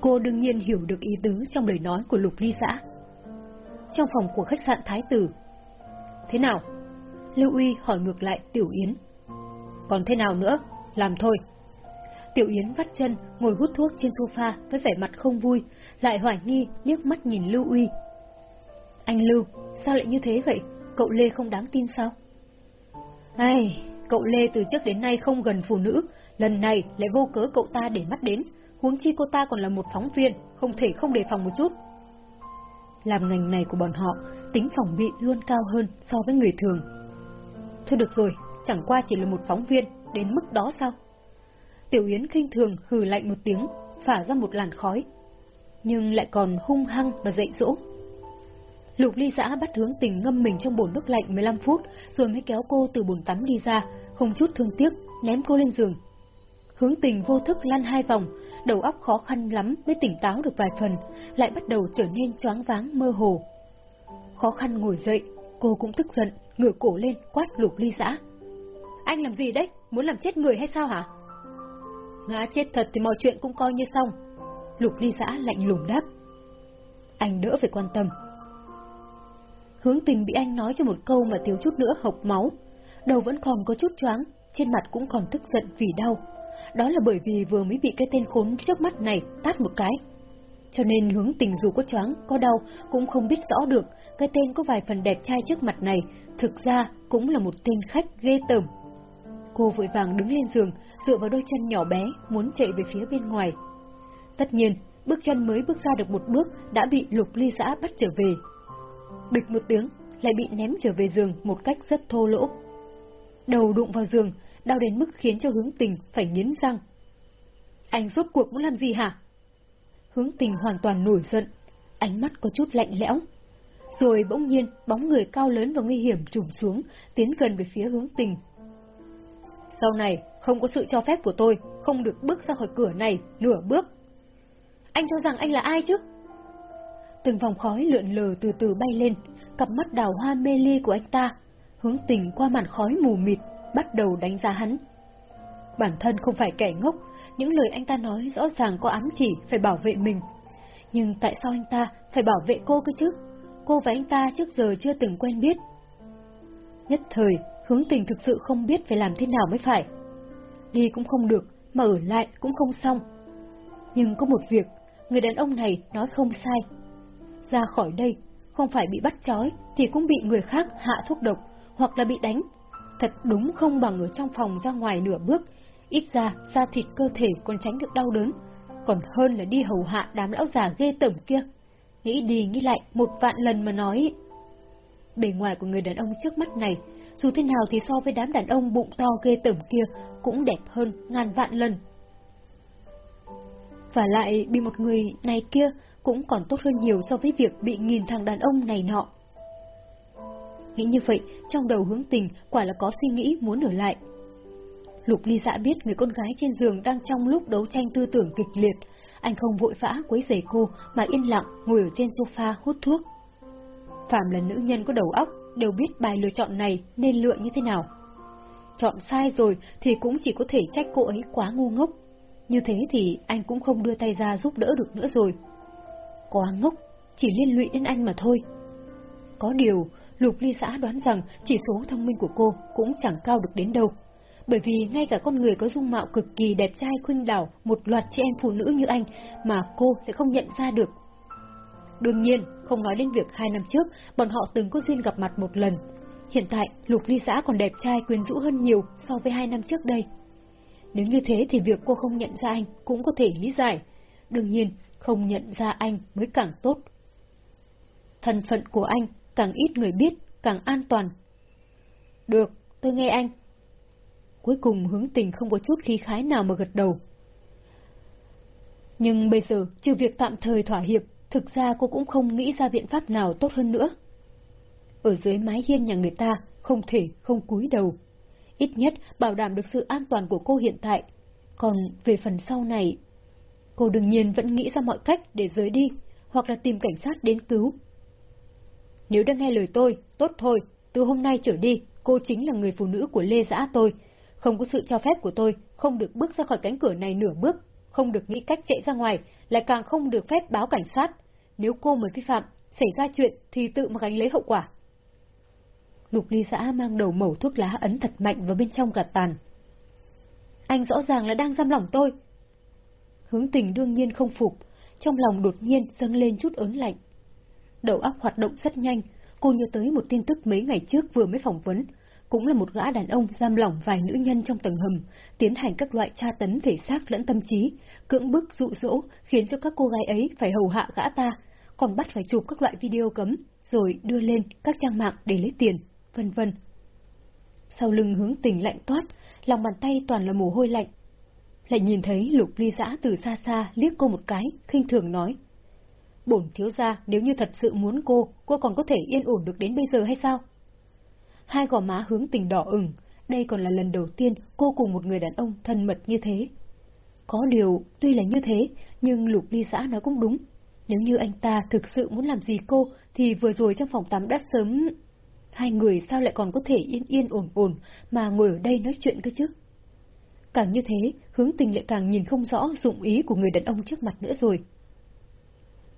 Cô đương nhiên hiểu được ý tứ trong lời nói của Lục Ly Xã. Trong phòng của khách sạn Thái Tử. Thế nào? Lưu Uy hỏi ngược lại Tiểu Yến. Còn thế nào nữa? Làm thôi. Tiểu Yến vắt chân, ngồi hút thuốc trên sofa với vẻ mặt không vui, lại hoài nghi liếc mắt nhìn Lưu Uy. Anh Lưu, sao lại như thế vậy? Cậu Lê không đáng tin sao? Ai, cậu Lê từ trước đến nay không gần phụ nữ, lần này lại vô cớ cậu ta để mắt đến, huống chi cô ta còn là một phóng viên, không thể không đề phòng một chút. Làm ngành này của bọn họ, tính phòng bị luôn cao hơn so với người thường. Thôi được rồi, chẳng qua chỉ là một phóng viên, đến mức đó sao? Tiểu Yến khinh thường hừ lạnh một tiếng, phả ra một làn khói, nhưng lại còn hung hăng và dạy dỗ. Lục ly giã bắt hướng tình ngâm mình trong bồn nước lạnh 15 phút, rồi mới kéo cô từ bồn tắm đi ra, không chút thương tiếc, ném cô lên giường. Hướng tình vô thức lăn hai vòng, đầu óc khó khăn lắm mới tỉnh táo được vài phần, lại bắt đầu trở nên choáng váng mơ hồ. Khó khăn ngồi dậy, cô cũng tức giận, ngửa cổ lên quát lục ly giã. Anh làm gì đấy? Muốn làm chết người hay sao hả? Ngã chết thật thì mọi chuyện cũng coi như xong. Lục ly giã lạnh lùng đáp. Anh đỡ phải quan tâm. Hướng tình bị anh nói cho một câu mà thiếu chút nữa hộc máu. Đầu vẫn còn có chút choáng, trên mặt cũng còn tức giận vì đau. Đó là bởi vì vừa mới bị cái tên khốn trước mắt này tát một cái. Cho nên hướng tình dù có choáng, có đau, cũng không biết rõ được cái tên có vài phần đẹp trai trước mặt này, thực ra cũng là một tên khách ghê tởm. Cô vội vàng đứng lên giường, dựa vào đôi chân nhỏ bé, muốn chạy về phía bên ngoài. Tất nhiên, bước chân mới bước ra được một bước đã bị lục ly giã bắt trở về. Bịch một tiếng, lại bị ném trở về giường một cách rất thô lỗ. Đầu đụng vào giường, đau đến mức khiến cho hướng tình phải nghiến răng. Anh rốt cuộc muốn làm gì hả? Hướng tình hoàn toàn nổi giận, ánh mắt có chút lạnh lẽo. Rồi bỗng nhiên, bóng người cao lớn và nguy hiểm trùm xuống, tiến gần về phía hướng tình. Sau này, không có sự cho phép của tôi, không được bước ra khỏi cửa này, nửa bước. Anh cho rằng anh là ai chứ? Từng vòng khói lượn lờ từ từ bay lên, cặp mắt đào hoa mê ly của anh ta, hướng tình qua màn khói mù mịt, bắt đầu đánh giá hắn. Bản thân không phải kẻ ngốc, những lời anh ta nói rõ ràng có ám chỉ phải bảo vệ mình. Nhưng tại sao anh ta phải bảo vệ cô cơ chứ? Cô và anh ta trước giờ chưa từng quen biết. Nhất thời, hướng tình thực sự không biết phải làm thế nào mới phải. Đi cũng không được, mà ở lại cũng không xong. Nhưng có một việc, người đàn ông này nói không sai. Ra khỏi đây, không phải bị bắt trói thì cũng bị người khác hạ thuốc độc hoặc là bị đánh. Thật đúng không bằng ở trong phòng ra ngoài nửa bước, ít ra da thịt cơ thể còn tránh được đau đớn, còn hơn là đi hầu hạ đám lão già ghê tởm kia. Nghĩ đi nghĩ lại một vạn lần mà nói. Bề ngoài của người đàn ông trước mắt này, dù thế nào thì so với đám đàn ông bụng to ghê tởm kia cũng đẹp hơn ngàn vạn lần. Và lại bị một người này kia cũng còn tốt hơn nhiều so với việc bị nghìn thằng đàn ông này nọ. Nghĩ như vậy, trong đầu hướng tình quả là có suy nghĩ muốn ở lại. Lục ly dạ biết người con gái trên giường đang trong lúc đấu tranh tư tưởng kịch liệt. Anh không vội vã quấy rầy cô mà yên lặng ngồi ở trên sofa hút thuốc. Phạm là nữ nhân có đầu óc, đều biết bài lựa chọn này nên lựa như thế nào. Chọn sai rồi thì cũng chỉ có thể trách cô ấy quá ngu ngốc. Như thế thì anh cũng không đưa tay ra giúp đỡ được nữa rồi. Quá ngốc, chỉ liên lụy đến anh mà thôi. Có điều, Lục Ly xã đoán rằng chỉ số thông minh của cô cũng chẳng cao được đến đâu. Bởi vì ngay cả con người có dung mạo cực kỳ đẹp trai khuynh đảo một loạt chị em phụ nữ như anh mà cô lại không nhận ra được. Đương nhiên, không nói đến việc hai năm trước, bọn họ từng có duyên gặp mặt một lần. Hiện tại, Lục Ly xã còn đẹp trai quyến rũ hơn nhiều so với hai năm trước đây. Nếu như thế thì việc cô không nhận ra anh cũng có thể lý giải. Đương nhiên, không nhận ra anh mới càng tốt. Thân phận của anh càng ít người biết, càng an toàn. Được, tôi nghe anh. Cuối cùng hướng tình không có chút khí khái nào mà gật đầu. Nhưng bây giờ, trừ việc tạm thời thỏa hiệp, thực ra cô cũng không nghĩ ra biện pháp nào tốt hơn nữa. Ở dưới mái hiên nhà người ta, không thể không cúi đầu. Ít nhất bảo đảm được sự an toàn của cô hiện tại. Còn về phần sau này, cô đương nhiên vẫn nghĩ ra mọi cách để rời đi, hoặc là tìm cảnh sát đến cứu. Nếu đã nghe lời tôi, tốt thôi, từ hôm nay trở đi, cô chính là người phụ nữ của Lê Giã tôi. Không có sự cho phép của tôi, không được bước ra khỏi cánh cửa này nửa bước, không được nghĩ cách chạy ra ngoài, lại càng không được phép báo cảnh sát. Nếu cô mới vi phạm, xảy ra chuyện thì tự mà gánh lấy hậu quả. Lục ly xã mang đầu mẩu thuốc lá ấn thật mạnh vào bên trong gạt tàn. Anh rõ ràng là đang giam lỏng tôi. Hướng tình đương nhiên không phục, trong lòng đột nhiên dâng lên chút ớn lạnh. Đầu óc hoạt động rất nhanh, cô nhớ tới một tin tức mấy ngày trước vừa mới phỏng vấn, cũng là một gã đàn ông giam lỏng vài nữ nhân trong tầng hầm, tiến hành các loại tra tấn thể xác lẫn tâm trí, cưỡng bức dụ dỗ, khiến cho các cô gái ấy phải hầu hạ gã ta, còn bắt phải chụp các loại video cấm, rồi đưa lên các trang mạng để lấy tiền, vân vân. Sau lưng hướng tình lạnh toát, lòng bàn tay toàn là mồ hôi lạnh. Lại nhìn thấy lục ly giã từ xa xa liếc cô một cái, khinh thường nói. Bổn thiếu gia nếu như thật sự muốn cô, cô còn có thể yên ổn được đến bây giờ hay sao? Hai gò má hướng tình đỏ ửng, đây còn là lần đầu tiên cô cùng một người đàn ông thân mật như thế. Có điều, tuy là như thế, nhưng lục ly giã nói cũng đúng. Nếu như anh ta thực sự muốn làm gì cô, thì vừa rồi trong phòng tắm đã sớm... Hai người sao lại còn có thể yên yên ổn ổn mà ngồi ở đây nói chuyện cơ chứ? Càng như thế, hướng tình lại càng nhìn không rõ dụng ý của người đàn ông trước mặt nữa rồi.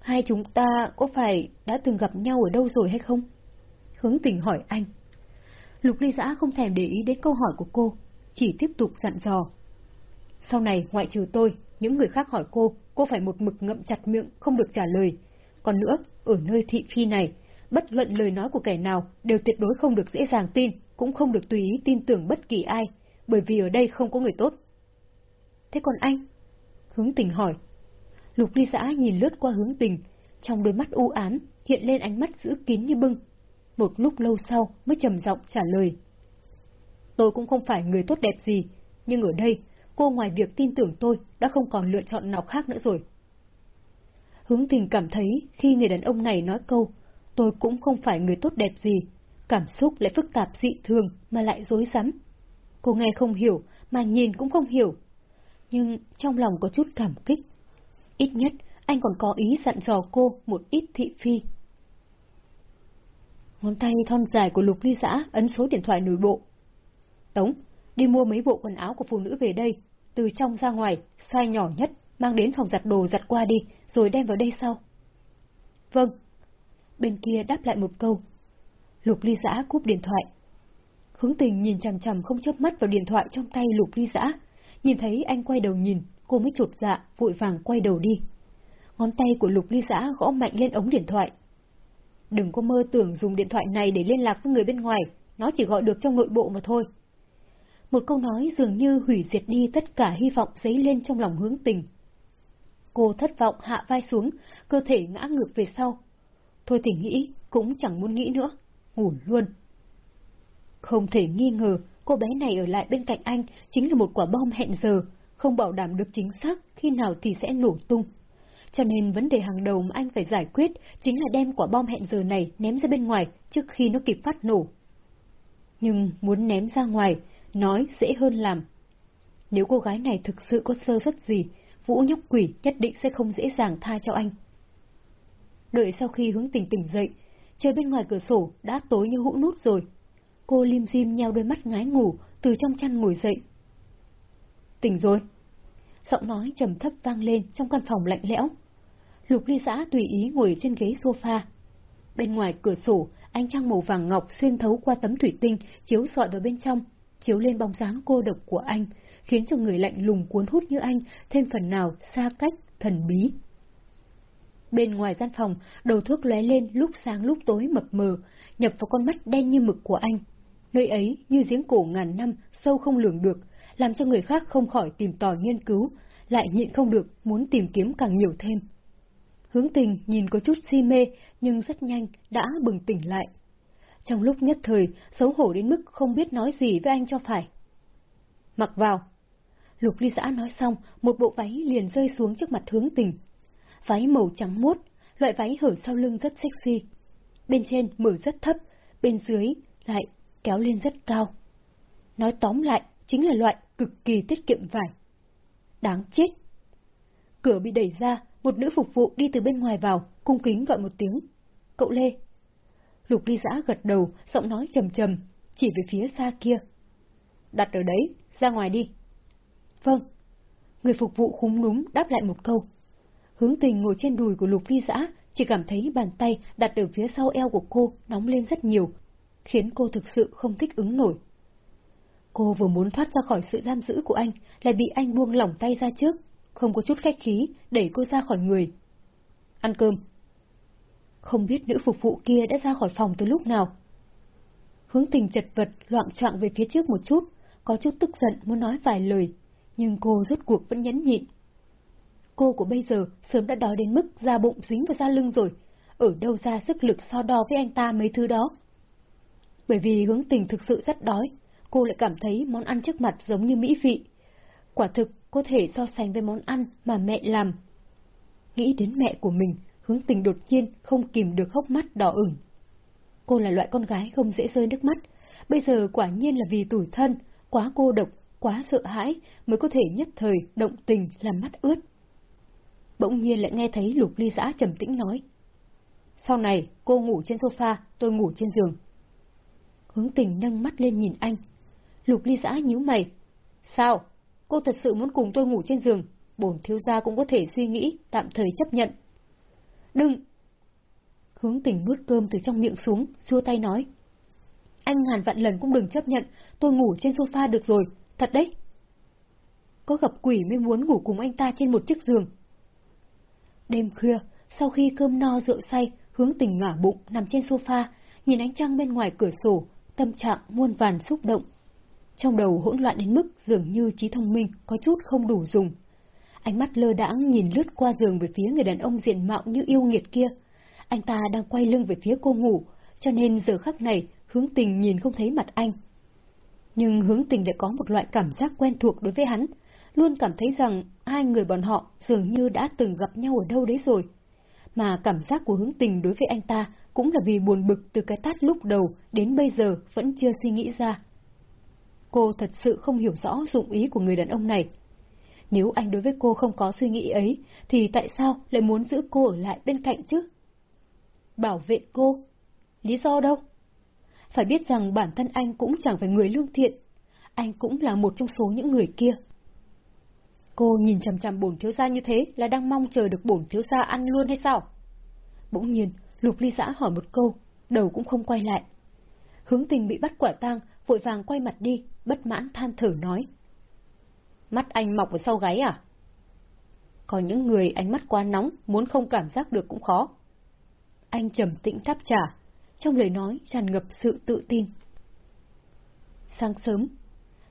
Hai chúng ta có phải đã từng gặp nhau ở đâu rồi hay không? Hướng tình hỏi anh. Lục ly giã không thèm để ý đến câu hỏi của cô, chỉ tiếp tục dặn dò. Sau này, ngoại trừ tôi, những người khác hỏi cô, cô phải một mực ngậm chặt miệng, không được trả lời. Còn nữa, ở nơi thị phi này, bất luận lời nói của kẻ nào đều tuyệt đối không được dễ dàng tin, cũng không được tùy ý tin tưởng bất kỳ ai, bởi vì ở đây không có người tốt. Thế còn anh? Hướng tình hỏi. Lục ly giã nhìn lướt qua hướng tình, trong đôi mắt u ám hiện lên ánh mắt giữ kín như bưng. Một lúc lâu sau mới trầm giọng trả lời. Tôi cũng không phải người tốt đẹp gì, nhưng ở đây, cô ngoài việc tin tưởng tôi đã không còn lựa chọn nào khác nữa rồi. Hướng tình cảm thấy khi người đàn ông này nói câu, tôi cũng không phải người tốt đẹp gì, cảm xúc lại phức tạp dị thường mà lại dối rắm. Cô nghe không hiểu, mà nhìn cũng không hiểu. Nhưng trong lòng có chút cảm kích. Ít nhất, anh còn có ý dặn dò cô một ít thị phi. Ngón tay thon dài của Lục Ly Giã ấn số điện thoại nội bộ. Tống, đi mua mấy bộ quần áo của phụ nữ về đây, từ trong ra ngoài, size nhỏ nhất, mang đến phòng giặt đồ giặt qua đi, rồi đem vào đây sau. Vâng. Bên kia đáp lại một câu. Lục Ly Giã cúp điện thoại. Hướng tình nhìn chằm chằm không chớp mắt vào điện thoại trong tay Lục Ly Giã. Nhìn thấy anh quay đầu nhìn, cô mới chột dạ, vội vàng quay đầu đi. Ngón tay của Lục Ly Giã gõ mạnh lên ống điện thoại. Đừng có mơ tưởng dùng điện thoại này để liên lạc với người bên ngoài, nó chỉ gọi được trong nội bộ mà thôi. Một câu nói dường như hủy diệt đi tất cả hy vọng dấy lên trong lòng hướng tình. Cô thất vọng hạ vai xuống, cơ thể ngã ngược về sau. Thôi thì nghĩ, cũng chẳng muốn nghĩ nữa, ngủ luôn. Không thể nghi ngờ, cô bé này ở lại bên cạnh anh chính là một quả bom hẹn giờ, không bảo đảm được chính xác khi nào thì sẽ nổ tung. Cho nên vấn đề hàng đầu mà anh phải giải quyết chính là đem quả bom hẹn giờ này ném ra bên ngoài trước khi nó kịp phát nổ. Nhưng muốn ném ra ngoài, nói dễ hơn làm. Nếu cô gái này thực sự có sơ suất gì, Vũ nhóc quỷ nhất định sẽ không dễ dàng tha cho anh. Đợi sau khi hướng tình tỉnh dậy, trời bên ngoài cửa sổ đã tối như hũ nút rồi. Cô lim dim nheo đôi mắt ngái ngủ, từ trong chăn ngồi dậy. Tỉnh rồi. Giọng nói trầm thấp vang lên trong căn phòng lạnh lẽo. Lục ly giã tùy ý ngồi trên ghế sofa. Bên ngoài cửa sổ, ánh trăng màu vàng ngọc xuyên thấu qua tấm thủy tinh, chiếu sọi vào bên trong, chiếu lên bóng dáng cô độc của anh, khiến cho người lạnh lùng cuốn hút như anh thêm phần nào xa cách, thần bí. Bên ngoài gian phòng, đầu thuốc lóe lên lúc sáng lúc tối mập mờ, nhập vào con mắt đen như mực của anh. Nơi ấy như giếng cổ ngàn năm, sâu không lường được, làm cho người khác không khỏi tìm tòi nghiên cứu, lại nhịn không được, muốn tìm kiếm càng nhiều thêm. Hướng tình nhìn có chút si mê, nhưng rất nhanh đã bừng tỉnh lại. Trong lúc nhất thời, xấu hổ đến mức không biết nói gì với anh cho phải. Mặc vào. Lục ly giã nói xong, một bộ váy liền rơi xuống trước mặt hướng tình. Váy màu trắng muốt, loại váy hở sau lưng rất sexy. Bên trên mở rất thấp, bên dưới lại kéo lên rất cao. Nói tóm lại, chính là loại cực kỳ tiết kiệm vải. Đáng chết! Cửa bị đẩy ra, một nữ phục vụ đi từ bên ngoài vào, cung kính gọi một tiếng. Cậu Lê! Lục ly giã gật đầu, giọng nói trầm trầm, chỉ về phía xa kia. Đặt ở đấy, ra ngoài đi. Vâng. Người phục vụ khúng núm đáp lại một câu. Hướng tình ngồi trên đùi của lục ly giã, chỉ cảm thấy bàn tay đặt ở phía sau eo của cô nóng lên rất nhiều, khiến cô thực sự không thích ứng nổi. Cô vừa muốn thoát ra khỏi sự giam giữ của anh, lại bị anh buông lỏng tay ra trước, không có chút khách khí, đẩy cô ra khỏi người. Ăn cơm. Không biết nữ phục vụ kia đã ra khỏi phòng từ lúc nào. Hướng tình chật vật loạn trọng về phía trước một chút, có chút tức giận muốn nói vài lời, nhưng cô rốt cuộc vẫn nhẫn nhịn. Cô của bây giờ sớm đã đói đến mức da bụng dính vào da lưng rồi, ở đâu ra sức lực so đo với anh ta mấy thứ đó. Bởi vì hướng tình thực sự rất đói, cô lại cảm thấy món ăn trước mặt giống như mỹ vị. Quả thực có thể so sánh với món ăn mà mẹ làm. Nghĩ đến mẹ của mình, hướng tình đột nhiên không kìm được hốc mắt đỏ ửng. Cô là loại con gái không dễ rơi nước mắt, bây giờ quả nhiên là vì tủi thân, quá cô độc, quá sợ hãi mới có thể nhất thời động tình làm mắt ướt. Bỗng nhiên lại nghe thấy lục ly giã trầm tĩnh nói. Sau này, cô ngủ trên sofa, tôi ngủ trên giường. Hướng tình nâng mắt lên nhìn anh. Lục ly giã nhíu mày. Sao? Cô thật sự muốn cùng tôi ngủ trên giường, bổn thiếu gia cũng có thể suy nghĩ, tạm thời chấp nhận. Đừng! Hướng tình nuốt cơm từ trong miệng xuống, xua tay nói. Anh ngàn vạn lần cũng đừng chấp nhận, tôi ngủ trên sofa được rồi, thật đấy. Có gặp quỷ mới muốn ngủ cùng anh ta trên một chiếc giường. Đêm khuya, sau khi cơm no rượu say, hướng tình ngả bụng nằm trên sofa, nhìn ánh trăng bên ngoài cửa sổ, tâm trạng muôn vàn xúc động. Trong đầu hỗn loạn đến mức dường như trí thông minh có chút không đủ dùng. Ánh mắt lơ đãng nhìn lướt qua giường về phía người đàn ông diện mạo như yêu nghiệt kia. Anh ta đang quay lưng về phía cô ngủ, cho nên giờ khắc này hướng tình nhìn không thấy mặt anh. Nhưng hướng tình lại có một loại cảm giác quen thuộc đối với hắn, luôn cảm thấy rằng hai người bọn họ dường như đã từng gặp nhau ở đâu đấy rồi. Mà cảm giác của hướng tình đối với anh ta cũng là vì buồn bực từ cái tát lúc đầu đến bây giờ vẫn chưa suy nghĩ ra. Cô thật sự không hiểu rõ dụng ý của người đàn ông này. Nếu anh đối với cô không có suy nghĩ ấy, thì tại sao lại muốn giữ cô ở lại bên cạnh chứ? Bảo vệ cô? Lý do đâu? Phải biết rằng bản thân anh cũng chẳng phải người lương thiện. Anh cũng là một trong số những người kia. Cô nhìn chằm chằm bổn thiếu gia như thế là đang mong chờ được bổn thiếu gia ăn luôn hay sao? Bỗng nhiên, Lục Ly Giã hỏi một câu, đầu cũng không quay lại. Hướng tình bị bắt quả tang, vội vàng quay mặt đi, bất mãn than thở nói. Mắt anh mọc ở sau gáy à? Có những người ánh mắt quá nóng, muốn không cảm giác được cũng khó. Anh trầm tĩnh đáp trả, trong lời nói tràn ngập sự tự tin. Sáng sớm,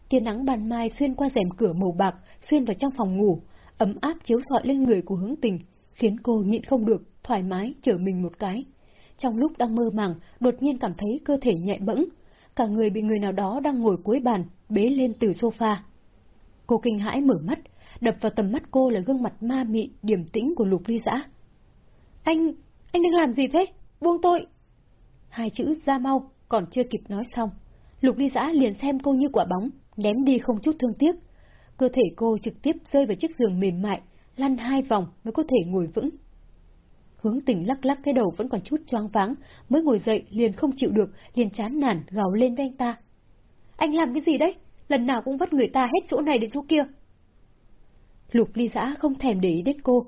tia nắng ban mai xuyên qua rèm cửa màu bạc, xuyên vào trong phòng ngủ, ấm áp chiếu rọi lên người của hướng tình, khiến cô nhịn không được, thoải mái chở mình một cái. Trong lúc đang mơ màng, đột nhiên cảm thấy cơ thể nhẹ bẫng, cả người bị người nào đó đang ngồi cuối bàn, bế lên từ sofa. Cô kinh hãi mở mắt, đập vào tầm mắt cô là gương mặt ma mị, điềm tĩnh của lục ly dã. Anh, anh đang làm gì thế? Buông tôi! Hai chữ ra mau, còn chưa kịp nói xong. Lục ly dã liền xem cô như quả bóng, ném đi không chút thương tiếc. Cơ thể cô trực tiếp rơi vào chiếc giường mềm mại, lăn hai vòng mới có thể ngồi vững. Hướng tình lắc lắc cái đầu vẫn còn chút choáng váng, mới ngồi dậy liền không chịu được, liền chán nản gào lên với anh ta. Anh làm cái gì đấy? Lần nào cũng vất người ta hết chỗ này đến chỗ kia. Lục ly giã không thèm để ý đến cô.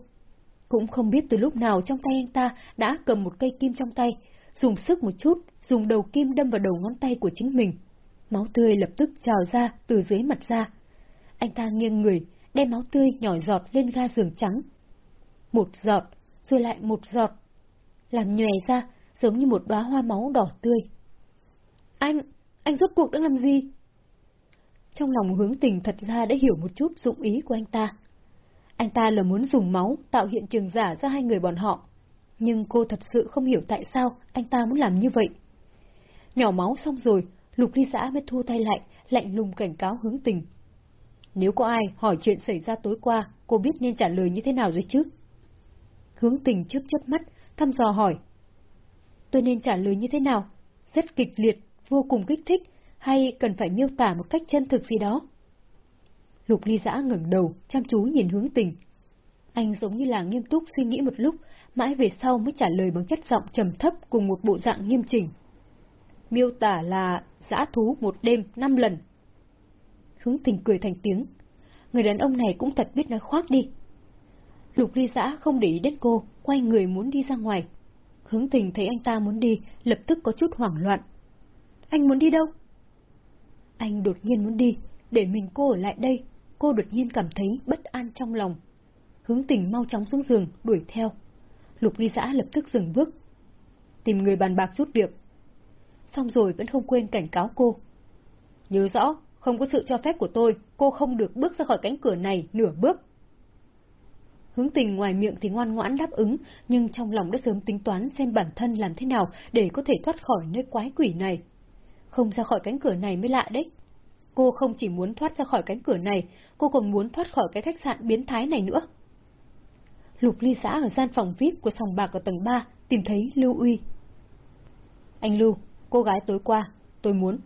Cũng không biết từ lúc nào trong tay anh ta đã cầm một cây kim trong tay, dùng sức một chút, dùng đầu kim đâm vào đầu ngón tay của chính mình. Máu tươi lập tức trào ra từ dưới mặt da. Anh ta nghiêng người, đem máu tươi nhỏ giọt lên ga giường trắng. Một giọt, rồi lại một giọt. Làm nhòe ra, giống như một đóa hoa máu đỏ tươi. Anh, anh rốt cuộc đang làm gì? Trong lòng hướng tình thật ra đã hiểu một chút dụng ý của anh ta. Anh ta là muốn dùng máu tạo hiện trường giả ra hai người bọn họ. Nhưng cô thật sự không hiểu tại sao anh ta muốn làm như vậy. Nhỏ máu xong rồi, Lục ly xã mới thu tay lại, lạnh lùng cảnh cáo hướng tình. Nếu có ai hỏi chuyện xảy ra tối qua, cô biết nên trả lời như thế nào rồi chứ? Hướng tình trước chớp mắt, thăm dò hỏi. Tôi nên trả lời như thế nào? Rất kịch liệt, vô cùng kích thích, hay cần phải miêu tả một cách chân thực gì đó? Lục ly giã ngẩng đầu, chăm chú nhìn hướng tình. Anh giống như là nghiêm túc suy nghĩ một lúc, mãi về sau mới trả lời bằng chất giọng trầm thấp cùng một bộ dạng nghiêm chỉnh. Miêu tả là giã thú một đêm năm lần. Hướng tình cười thành tiếng. Người đàn ông này cũng thật biết nói khoác đi. Lục ly giã không để ý đến cô, quay người muốn đi ra ngoài. Hướng tình thấy anh ta muốn đi, lập tức có chút hoảng loạn. Anh muốn đi đâu? Anh đột nhiên muốn đi, để mình cô ở lại đây. Cô đột nhiên cảm thấy bất an trong lòng. Hướng tình mau chóng xuống giường, đuổi theo. Lục ly giã lập tức dừng bước. Tìm người bàn bạc rút việc. Xong rồi vẫn không quên cảnh cáo cô. Nhớ rõ, không có sự cho phép của tôi, cô không được bước ra khỏi cánh cửa này nửa bước. Hướng tình ngoài miệng thì ngoan ngoãn đáp ứng, nhưng trong lòng đã sớm tính toán xem bản thân làm thế nào để có thể thoát khỏi nơi quái quỷ này. Không ra khỏi cánh cửa này mới lạ đấy. Cô không chỉ muốn thoát ra khỏi cánh cửa này, cô còn muốn thoát khỏi cái khách sạn biến thái này nữa. Lục ly xã ở gian phòng VIP của sòng bạc ở tầng 3 tìm thấy Lưu Uy. Anh Lưu, cô gái tối qua, tôi muốn.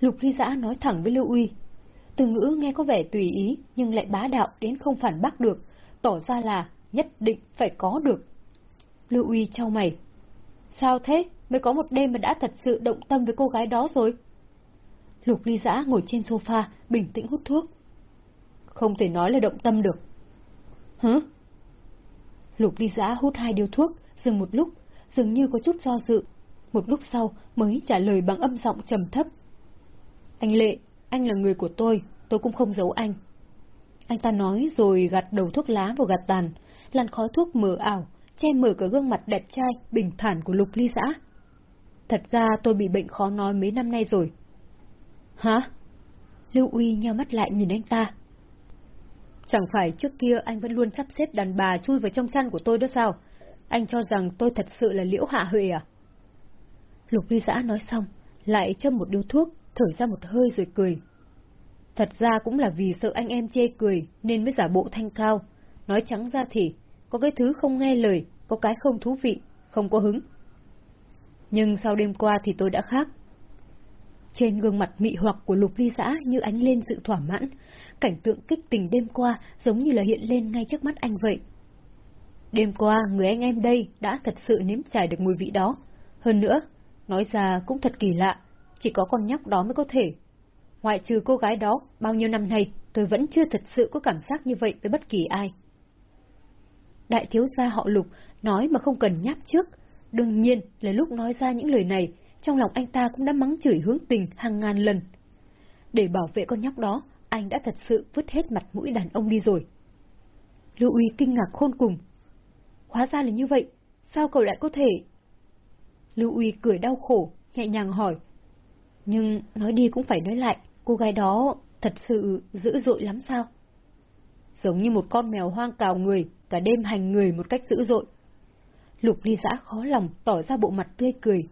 Lục ly xã nói thẳng với Lưu Uy. Từ ngữ nghe có vẻ tùy ý, nhưng lại bá đạo đến không phản bác được, tỏ ra là nhất định phải có được. Lưu Uy trao mày. Sao thế? Mới có một đêm mà đã thật sự động tâm với cô gái đó rồi. Lục ly giã ngồi trên sofa, bình tĩnh hút thuốc. Không thể nói là động tâm được. Hả? Lục ly giã hút hai điếu thuốc, dừng một lúc, dường như có chút do dự. Một lúc sau mới trả lời bằng âm giọng trầm thấp. Anh Lệ, anh là người của tôi, tôi cũng không giấu anh. Anh ta nói rồi gạt đầu thuốc lá vào gạt tàn, làn khói thuốc mờ ảo, che mờ cả gương mặt đẹp trai, bình thản của Lục Ly Giã. Thật ra tôi bị bệnh khó nói mấy năm nay rồi. Hả? Lưu Uy nheo mắt lại nhìn anh ta. Chẳng phải trước kia anh vẫn luôn sắp xếp đàn bà chui vào trong chăn của tôi đó sao? Anh cho rằng tôi thật sự là liễu hạ huệ à? Lục ly giã nói xong, lại châm một điếu thuốc, thở ra một hơi rồi cười. Thật ra cũng là vì sợ anh em chê cười nên mới giả bộ thanh cao. Nói trắng ra thì, có cái thứ không nghe lời, có cái không thú vị, không có hứng. Nhưng sau đêm qua thì tôi đã khác. Trên gương mặt mị hoặc của lục ly giã như ánh lên sự thỏa mãn, cảnh tượng kích tình đêm qua giống như là hiện lên ngay trước mắt anh vậy. Đêm qua, người anh em đây đã thật sự nếm trải được mùi vị đó. Hơn nữa, nói ra cũng thật kỳ lạ, chỉ có con nhóc đó mới có thể. Ngoại trừ cô gái đó, bao nhiêu năm nay, tôi vẫn chưa thật sự có cảm giác như vậy với bất kỳ ai. Đại thiếu gia họ lục, nói mà không cần nháp trước. Đương nhiên là lúc nói ra những lời này, trong lòng anh ta cũng đã mắng chửi hướng tình hàng ngàn lần. Để bảo vệ con nhóc đó, anh đã thật sự vứt hết mặt mũi đàn ông đi rồi. Lưu Uy kinh ngạc khôn cùng. Hóa ra là như vậy, sao cậu lại có thể... Lưu Uy cười đau khổ, nhẹ nhàng hỏi. Nhưng nói đi cũng phải nói lại, cô gái đó thật sự dữ dội lắm sao? Giống như một con mèo hoang cào người, cả đêm hành người một cách dữ dội. Lục ly giã khó lòng, tỏ ra bộ mặt tươi cười.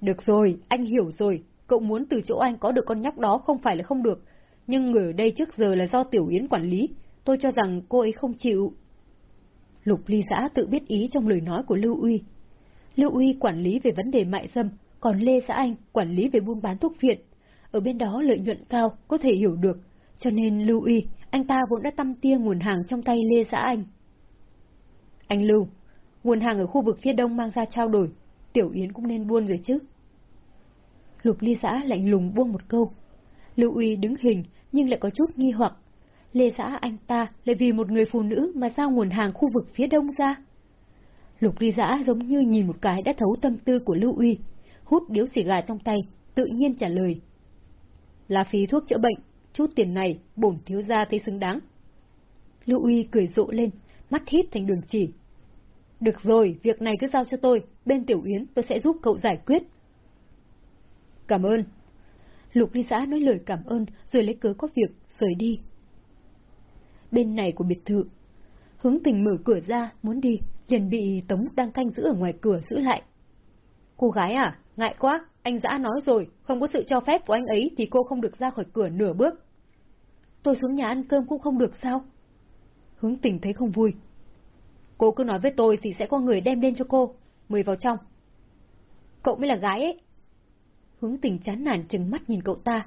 Được rồi, anh hiểu rồi, cậu muốn từ chỗ anh có được con nhóc đó không phải là không được, nhưng người ở đây trước giờ là do Tiểu Yến quản lý, tôi cho rằng cô ấy không chịu. Lục ly giã tự biết ý trong lời nói của Lưu Uy. Lưu Uy quản lý về vấn đề mại dâm, còn Lê Giã Anh quản lý về buôn bán thuốc viện. Ở bên đó lợi nhuận cao, có thể hiểu được, cho nên Lưu Uy, anh ta vốn đã tâm tia nguồn hàng trong tay Lê Giã Anh. Anh Lưu, nguồn hàng ở khu vực phía đông mang ra trao đổi, Tiểu Yến cũng nên buôn rồi chứ. Lục ly giã lạnh lùng buông một câu. Lưu Uy đứng hình, nhưng lại có chút nghi hoặc. Lê giã anh ta lại vì một người phụ nữ mà giao nguồn hàng khu vực phía đông ra. Lục ly giã giống như nhìn một cái đã thấu tâm tư của Lưu Uy, hút điếu xì gà trong tay, tự nhiên trả lời. Là phí thuốc chữa bệnh, chút tiền này bổn thiếu gia thấy xứng đáng. Lưu Uy cười rộ lên, mắt hít thành đường chỉ. Được rồi, việc này cứ giao cho tôi, bên Tiểu Yến tôi sẽ giúp cậu giải quyết. Cảm ơn. Lục ly giã nói lời cảm ơn rồi lấy cớ có việc, rời đi. Bên này của biệt thự, hướng tình mở cửa ra, muốn đi, liền bị Tống đang canh giữ ở ngoài cửa giữ lại. Cô gái à, ngại quá, anh dã nói rồi, không có sự cho phép của anh ấy thì cô không được ra khỏi cửa nửa bước. Tôi xuống nhà ăn cơm cũng không được sao? Hướng tình thấy không vui. Cô cứ nói với tôi thì sẽ có người đem lên cho cô, mời vào trong. Cậu mới là gái ấy. Hướng tình chán nản chừng mắt nhìn cậu ta.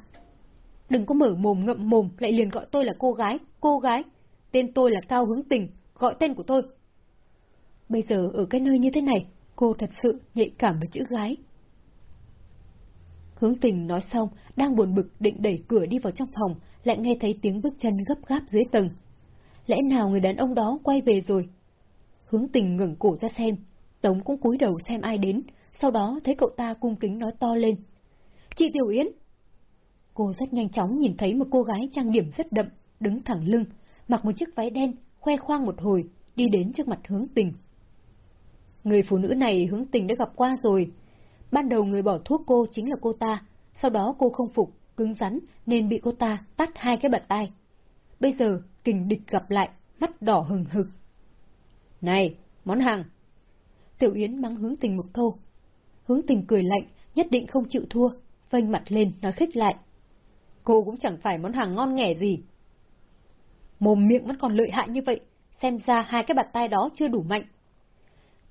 Đừng có mở mồm ngậm mồm lại liền gọi tôi là cô gái, cô gái. Tên tôi là Cao Hướng Tình, gọi tên của tôi. Bây giờ ở cái nơi như thế này, cô thật sự nhạy cảm với chữ gái. Hướng tình nói xong, đang buồn bực định đẩy cửa đi vào trong phòng, lại nghe thấy tiếng bước chân gấp gáp dưới tầng. lẽ nào người đàn ông đó quay về rồi? Hướng tình ngẩng cổ ra xem, Tống cũng cúi đầu xem ai đến, sau đó thấy cậu ta cung kính nói to lên. Chị Tiểu Yến! Cô rất nhanh chóng nhìn thấy một cô gái trang điểm rất đậm, đứng thẳng lưng, mặc một chiếc váy đen, khoe khoang một hồi, đi đến trước mặt hướng tình. Người phụ nữ này hướng tình đã gặp qua rồi. Ban đầu người bỏ thuốc cô chính là cô ta, sau đó cô không phục, cứng rắn nên bị cô ta tắt hai cái bật tay. Bây giờ kình địch gặp lại, mắt đỏ hừng hực. Này, món hàng! Tiểu Yến mắng hướng tình một câu. Hướng tình cười lạnh, nhất định không chịu thua, vênh mặt lên nói khích lại. Cô cũng chẳng phải món hàng ngon nghẻ gì. Mồm miệng vẫn còn lợi hại như vậy, xem ra hai cái bàn tay đó chưa đủ mạnh.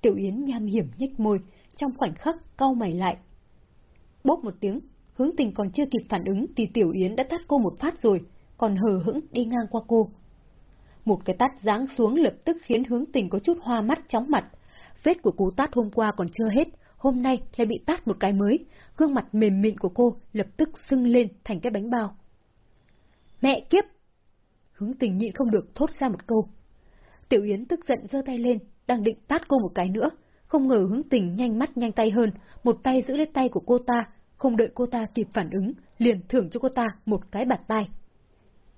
Tiểu Yến nham hiểm nhếch môi, trong khoảnh khắc cau mày lại. Bốp một tiếng, hướng tình còn chưa kịp phản ứng thì Tiểu Yến đã tát cô một phát rồi, còn hờ hững đi ngang qua cô. Một cái tát giáng xuống lập tức khiến hướng tình có chút hoa mắt chóng mặt. Vết của cú tát hôm qua còn chưa hết, hôm nay lại bị tát một cái mới, gương mặt mềm mịn của cô lập tức sưng lên thành cái bánh bao. Mẹ kiếp! Hướng tình nhịn không được thốt ra một câu. Tiểu Yến tức giận giơ tay lên, đang định tát cô một cái nữa, không ngờ hướng tình nhanh mắt nhanh tay hơn, một tay giữ lấy tay của cô ta, không đợi cô ta kịp phản ứng, liền thưởng cho cô ta một cái bạt tay.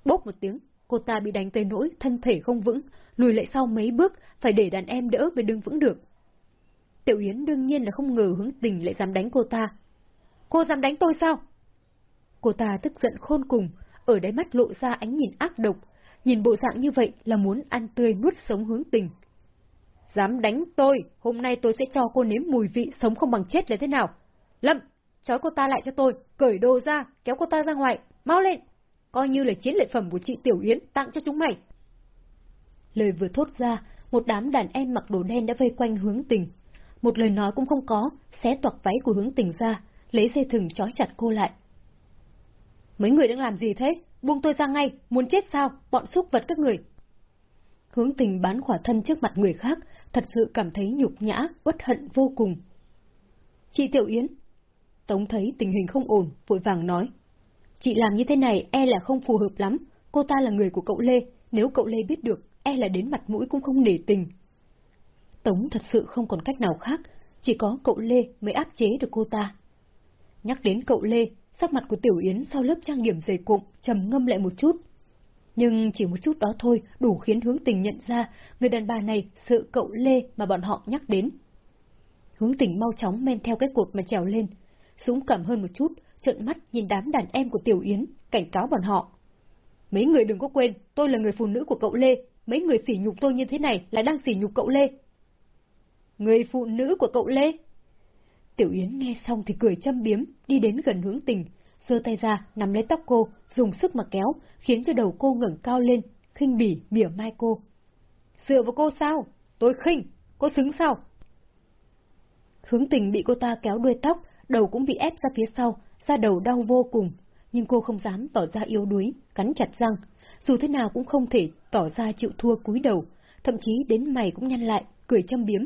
Bốp một tiếng, cô ta bị đánh tới nỗi thân thể không vững, lùi lại sau mấy bước, phải để đàn em đỡ mới đứng vững được. Tiểu Yến đương nhiên là không ngờ hướng tình lại dám đánh cô ta. Cô dám đánh tôi sao? Cô ta tức giận khôn cùng, ở đáy mắt lộ ra ánh nhìn ác độc, nhìn bộ dạng như vậy là muốn ăn tươi nuốt sống hướng tình. Dám đánh tôi, hôm nay tôi sẽ cho cô nếm mùi vị sống không bằng chết là thế nào. Lâm, trói cô ta lại cho tôi, cởi đồ ra, kéo cô ta ra ngoài, mau lên. Coi như là chiến lợi phẩm của chị Tiểu Yến tặng cho chúng mày. Lời vừa thốt ra, một đám đàn em mặc đồ đen đã vây quanh hướng tình. Một lời nói cũng không có, xé toạc váy của hướng tình ra, lấy dây thừng trói chặt cô lại. Mấy người đang làm gì thế? Buông tôi ra ngay, muốn chết sao, bọn xúc vật các người. Hướng tình bán khỏa thân trước mặt người khác, thật sự cảm thấy nhục nhã, uất hận vô cùng. Chị Tiểu Yến. Tống thấy tình hình không ổn, vội vàng nói. Chị làm như thế này e là không phù hợp lắm, cô ta là người của cậu Lê, nếu cậu Lê biết được, e là đến mặt mũi cũng không nể tình. Tống thật sự không còn cách nào khác, chỉ có cậu Lê mới áp chế được cô ta. Nhắc đến cậu Lê, sắc mặt của Tiểu Yến sau lớp trang điểm dày cụm trầm ngâm lại một chút. Nhưng chỉ một chút đó thôi đủ khiến hướng tình nhận ra người đàn bà này sợ cậu Lê mà bọn họ nhắc đến. Hướng tình mau chóng men theo cái cột mà trèo lên, súng cảm hơn một chút, trợn mắt nhìn đám đàn em của Tiểu Yến, cảnh cáo bọn họ. Mấy người đừng có quên, tôi là người phụ nữ của cậu Lê, mấy người sỉ nhục tôi như thế này là đang sỉ nhục cậu Lê. Người phụ nữ của cậu Lê? Tiểu Yến nghe xong thì cười châm biếm, đi đến gần hướng tình, giơ tay ra, nắm lấy tóc cô, dùng sức mà kéo, khiến cho đầu cô ngẩng cao lên, khinh bỉ, mỉa mai cô. Dựa vào cô sao? Tôi khinh, cô xứng sao? Hướng tình bị cô ta kéo đuôi tóc, đầu cũng bị ép ra phía sau, da đầu đau vô cùng, nhưng cô không dám tỏ ra yếu đuối, cắn chặt răng, dù thế nào cũng không thể tỏ ra chịu thua cúi đầu, thậm chí đến mày cũng nhăn lại, cười châm biếm.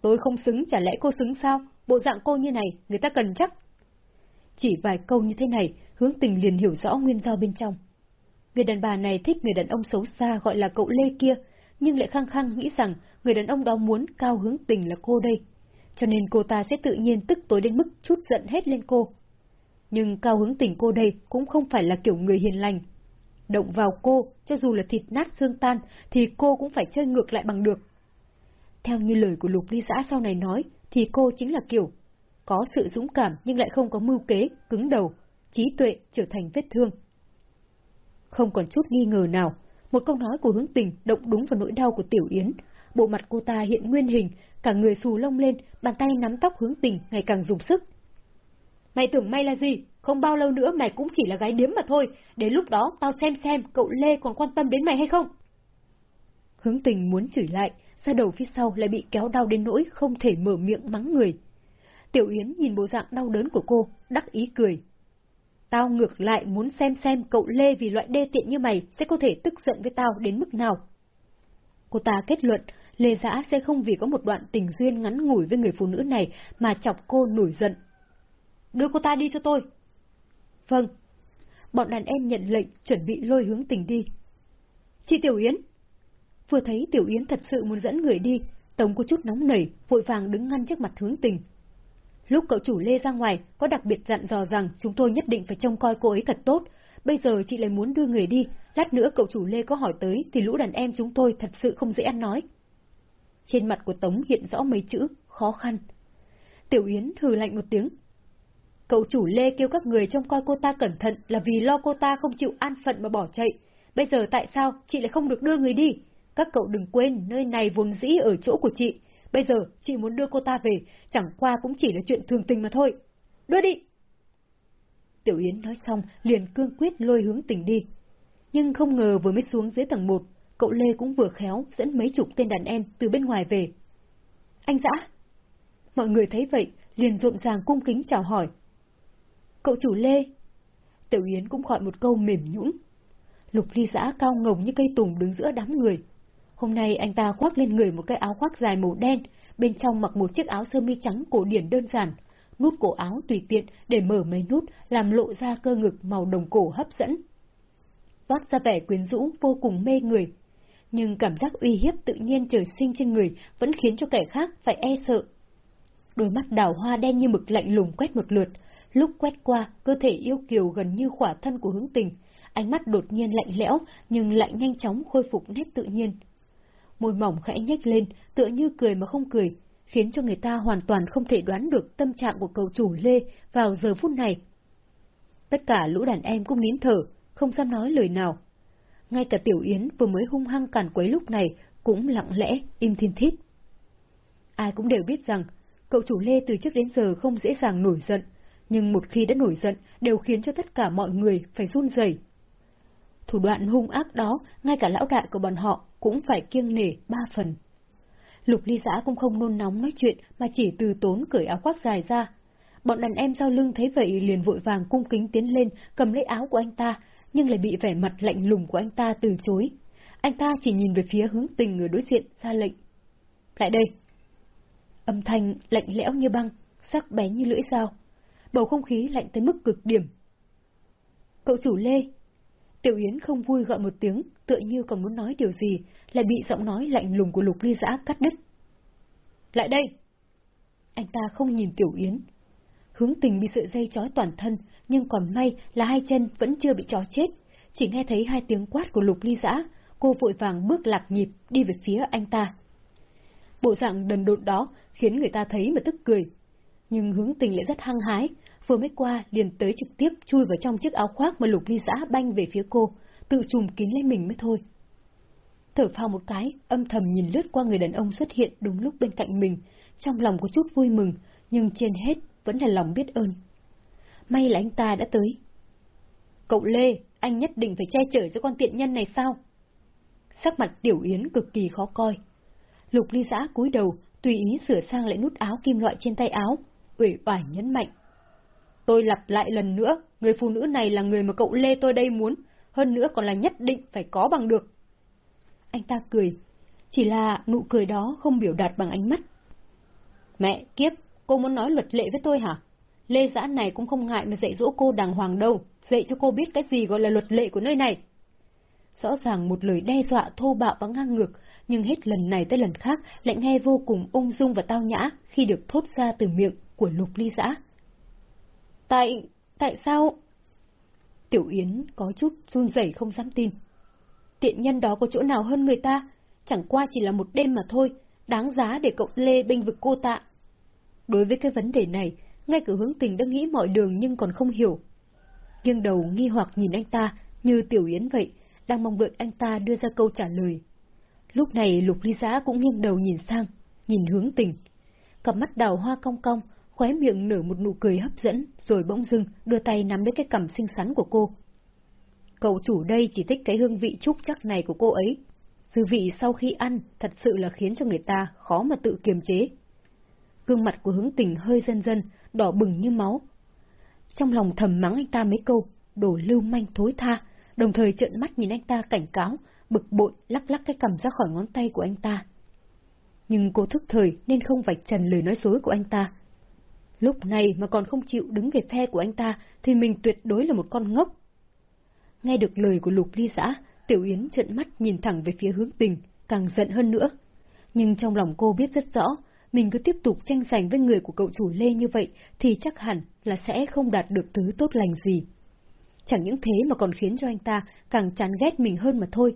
Tôi không xứng, chả lẽ cô xứng sao? Bộ dạng cô như này, người ta cần chắc. Chỉ vài câu như thế này, hướng tình liền hiểu rõ nguyên do bên trong. Người đàn bà này thích người đàn ông xấu xa gọi là cậu Lê kia, nhưng lại khăng khăng nghĩ rằng người đàn ông đó muốn cao hướng tình là cô đây. Cho nên cô ta sẽ tự nhiên tức tối đến mức chút giận hết lên cô. Nhưng cao hướng tình cô đây cũng không phải là kiểu người hiền lành. Động vào cô, cho dù là thịt nát xương tan, thì cô cũng phải chơi ngược lại bằng được. Theo như lời của Lục Ly Giã sau này nói, thì cô chính là kiểu có sự dũng cảm nhưng lại không có mưu kế, cứng đầu, trí tuệ trở thành vết thương. Không còn chút nghi ngờ nào, một câu nói của hướng tình động đúng vào nỗi đau của Tiểu Yến. Bộ mặt cô ta hiện nguyên hình, cả người xù lông lên, bàn tay nắm tóc hướng tình ngày càng dùng sức. Mày tưởng may là gì? Không bao lâu nữa mày cũng chỉ là gái điếm mà thôi, đến lúc đó tao xem xem cậu Lê còn quan tâm đến mày hay không. Hướng tình muốn chửi lại, ra đầu phía sau lại bị kéo đau đến nỗi không thể mở miệng mắng người. Tiểu Yến nhìn bộ dạng đau đớn của cô, đắc ý cười. Tao ngược lại muốn xem xem cậu Lê vì loại đê tiện như mày sẽ có thể tức giận với tao đến mức nào. Cô ta kết luận, Lê Giã sẽ không vì có một đoạn tình duyên ngắn ngủi với người phụ nữ này mà chọc cô nổi giận. Đưa cô ta đi cho tôi. Vâng. Bọn đàn em nhận lệnh chuẩn bị lôi hướng tình đi. Chị Tiểu Yến, vừa thấy Tiểu Yến thật sự muốn dẫn người đi, Tống có chút nóng nảy, vội vàng đứng ngăn trước mặt hướng tình. Lúc cậu chủ Lê ra ngoài, có đặc biệt dặn dò rằng chúng tôi nhất định phải trông coi cô ấy thật tốt. Bây giờ chị lại muốn đưa người đi, lát nữa cậu chủ Lê có hỏi tới thì lũ đàn em chúng tôi thật sự không dễ ăn nói. Trên mặt của Tống hiện rõ mấy chữ, khó khăn. Tiểu Yến hừ lạnh một tiếng. Cậu chủ Lê kêu các người trông coi cô ta cẩn thận là vì lo cô ta không chịu an phận mà bỏ chạy. Bây giờ tại sao chị lại không được đưa người đi? Các cậu đừng quên, nơi này vốn dĩ ở chỗ của chị. Bây giờ, chị muốn đưa cô ta về, chẳng qua cũng chỉ là chuyện thường tình mà thôi. Đưa đi! Tiểu Yến nói xong, liền cương quyết lôi hướng tình đi. Nhưng không ngờ vừa mới xuống dưới tầng 1, cậu Lê cũng vừa khéo dẫn mấy chục tên đàn em từ bên ngoài về. Anh dã! Mọi người thấy vậy, liền rộn ràng cung kính chào hỏi. Cậu chủ Lê! Tiểu Yến cũng gọi một câu mềm nhũn. Lục ly giã cao ngồng như cây tùng đứng giữa đám người, Hôm nay anh ta khoác lên người một cái áo khoác dài màu đen, bên trong mặc một chiếc áo sơ mi trắng cổ điển đơn giản. Nút cổ áo tùy tiện để mở mấy nút làm lộ ra cơ ngực màu đồng cổ hấp dẫn. Toát ra vẻ quyến rũ vô cùng mê người. Nhưng cảm giác uy hiếp tự nhiên trời sinh trên người vẫn khiến cho kẻ khác phải e sợ. Đôi mắt đào hoa đen như mực lạnh lùng quét một lượt, lúc quét qua, cơ thể yêu kiều gần như khỏa thân của hướng tình, ánh mắt đột nhiên lạnh lẽo nhưng lại nhanh chóng khôi phục nét tự nhiên, môi mỏng khẽ nhếch lên, tựa như cười mà không cười, khiến cho người ta hoàn toàn không thể đoán được tâm trạng của cậu chủ Lê vào giờ phút này. Tất cả lũ đàn em cũng nín thở, không dám nói lời nào. Ngay cả Tiểu Yến vừa mới hung hăng cản quấy lúc này cũng lặng lẽ, im thiên thít. Ai cũng đều biết rằng, cậu chủ Lê từ trước đến giờ không dễ dàng nổi giận, nhưng một khi đã nổi giận đều khiến cho tất cả mọi người phải run rẩy. Thủ đoạn hung ác đó, ngay cả lão đại của bọn họ cũng phải kiêng nể ba phần. Lục ly giã cũng không nôn nóng nói chuyện mà chỉ từ tốn cởi áo khoác dài ra. Bọn đàn em sau lưng thấy vậy liền vội vàng cung kính tiến lên cầm lấy áo của anh ta, nhưng lại bị vẻ mặt lạnh lùng của anh ta từ chối. Anh ta chỉ nhìn về phía hướng tình người đối diện ra lệnh. Lại đây! Âm thanh lạnh lẽo như băng, sắc bén như lưỡi dao. Bầu không khí lạnh tới mức cực điểm. Cậu chủ Lê, Tiểu Yến không vui gọi một tiếng, tựa như còn muốn nói điều gì, lại bị giọng nói lạnh lùng của Lục Ly Giã cắt đứt. Lại đây! Anh ta không nhìn Tiểu Yến. Hướng tình bị sợi dây trói toàn thân, nhưng còn may là hai chân vẫn chưa bị trói chết. Chỉ nghe thấy hai tiếng quát của Lục Ly Giã, cô vội vàng bước lạc nhịp đi về phía anh ta. Bộ dạng đần độn đó khiến người ta thấy mà tức cười. Nhưng hướng tình lại rất hăng hái, vừa mới qua liền tới trực tiếp chui vào trong chiếc áo khoác mà lục ly giã banh về phía cô, tự trùm kín lên mình mới thôi. Thở phào một cái, âm thầm nhìn lướt qua người đàn ông xuất hiện đúng lúc bên cạnh mình, trong lòng có chút vui mừng, nhưng trên hết vẫn là lòng biết ơn. May là anh ta đã tới. Cậu Lê, anh nhất định phải che chở cho con tiện nhân này sao? Sắc mặt Tiểu Yến cực kỳ khó coi. Lục ly giã cúi đầu, tùy ý sửa sang lại nút áo kim loại trên tay áo, ủy oải nhấn mạnh. Tôi lặp lại lần nữa, người phụ nữ này là người mà cậu Lê tôi đây muốn, hơn nữa còn là nhất định phải có bằng được. Anh ta cười, chỉ là nụ cười đó không biểu đạt bằng ánh mắt. Mẹ, kiếp, cô muốn nói luật lệ với tôi hả? Lê giã này cũng không ngại mà dạy dỗ cô đàng hoàng đâu, dạy cho cô biết cái gì gọi là luật lệ của nơi này. Rõ ràng một lời đe dọa thô bạo và ngang ngược, nhưng hết lần này tới lần khác lại nghe vô cùng ung dung và tao nhã khi được thốt ra từ miệng của lục ly giã. Tại... tại sao? Tiểu Yến có chút run rẩy không dám tin. Tiện nhân đó có chỗ nào hơn người ta, chẳng qua chỉ là một đêm mà thôi, đáng giá để cậu Lê bênh vực cô tạ. Đối với cái vấn đề này, ngay cả hướng tình đã nghĩ mọi đường nhưng còn không hiểu. Nhưng đầu nghi hoặc nhìn anh ta, như Tiểu Yến vậy, đang mong đợi anh ta đưa ra câu trả lời. Lúc này Lục Ly Giá cũng nghiêng đầu nhìn sang, nhìn hướng tình. Cặp mắt đào hoa cong cong, khóe miệng nở một nụ cười hấp dẫn, rồi bỗng dưng đưa tay nắm lấy cái cằm xinh xắn của cô. Cậu chủ đây chỉ thích cái hương vị trúc chắc này của cô ấy. Dư vị sau khi ăn thật sự là khiến cho người ta khó mà tự kiềm chế. Gương mặt của hướng tình hơi dân dân, đỏ bừng như máu. Trong lòng thầm mắng anh ta mấy câu, đổ lưu manh thối tha, đồng thời trợn mắt nhìn anh ta cảnh cáo, bực bội lắc lắc cái cầm ra khỏi ngón tay của anh ta. Nhưng cô thức thời nên không vạch trần lời nói dối của anh ta, Lúc này mà còn không chịu đứng về phe của anh ta, thì mình tuyệt đối là một con ngốc. Nghe được lời của Lục Ly Giã, Tiểu Yến trợn mắt nhìn thẳng về phía hướng tình, càng giận hơn nữa. Nhưng trong lòng cô biết rất rõ, mình cứ tiếp tục tranh giành với người của cậu chủ Lê như vậy thì chắc hẳn là sẽ không đạt được thứ tốt lành gì. Chẳng những thế mà còn khiến cho anh ta càng chán ghét mình hơn mà thôi.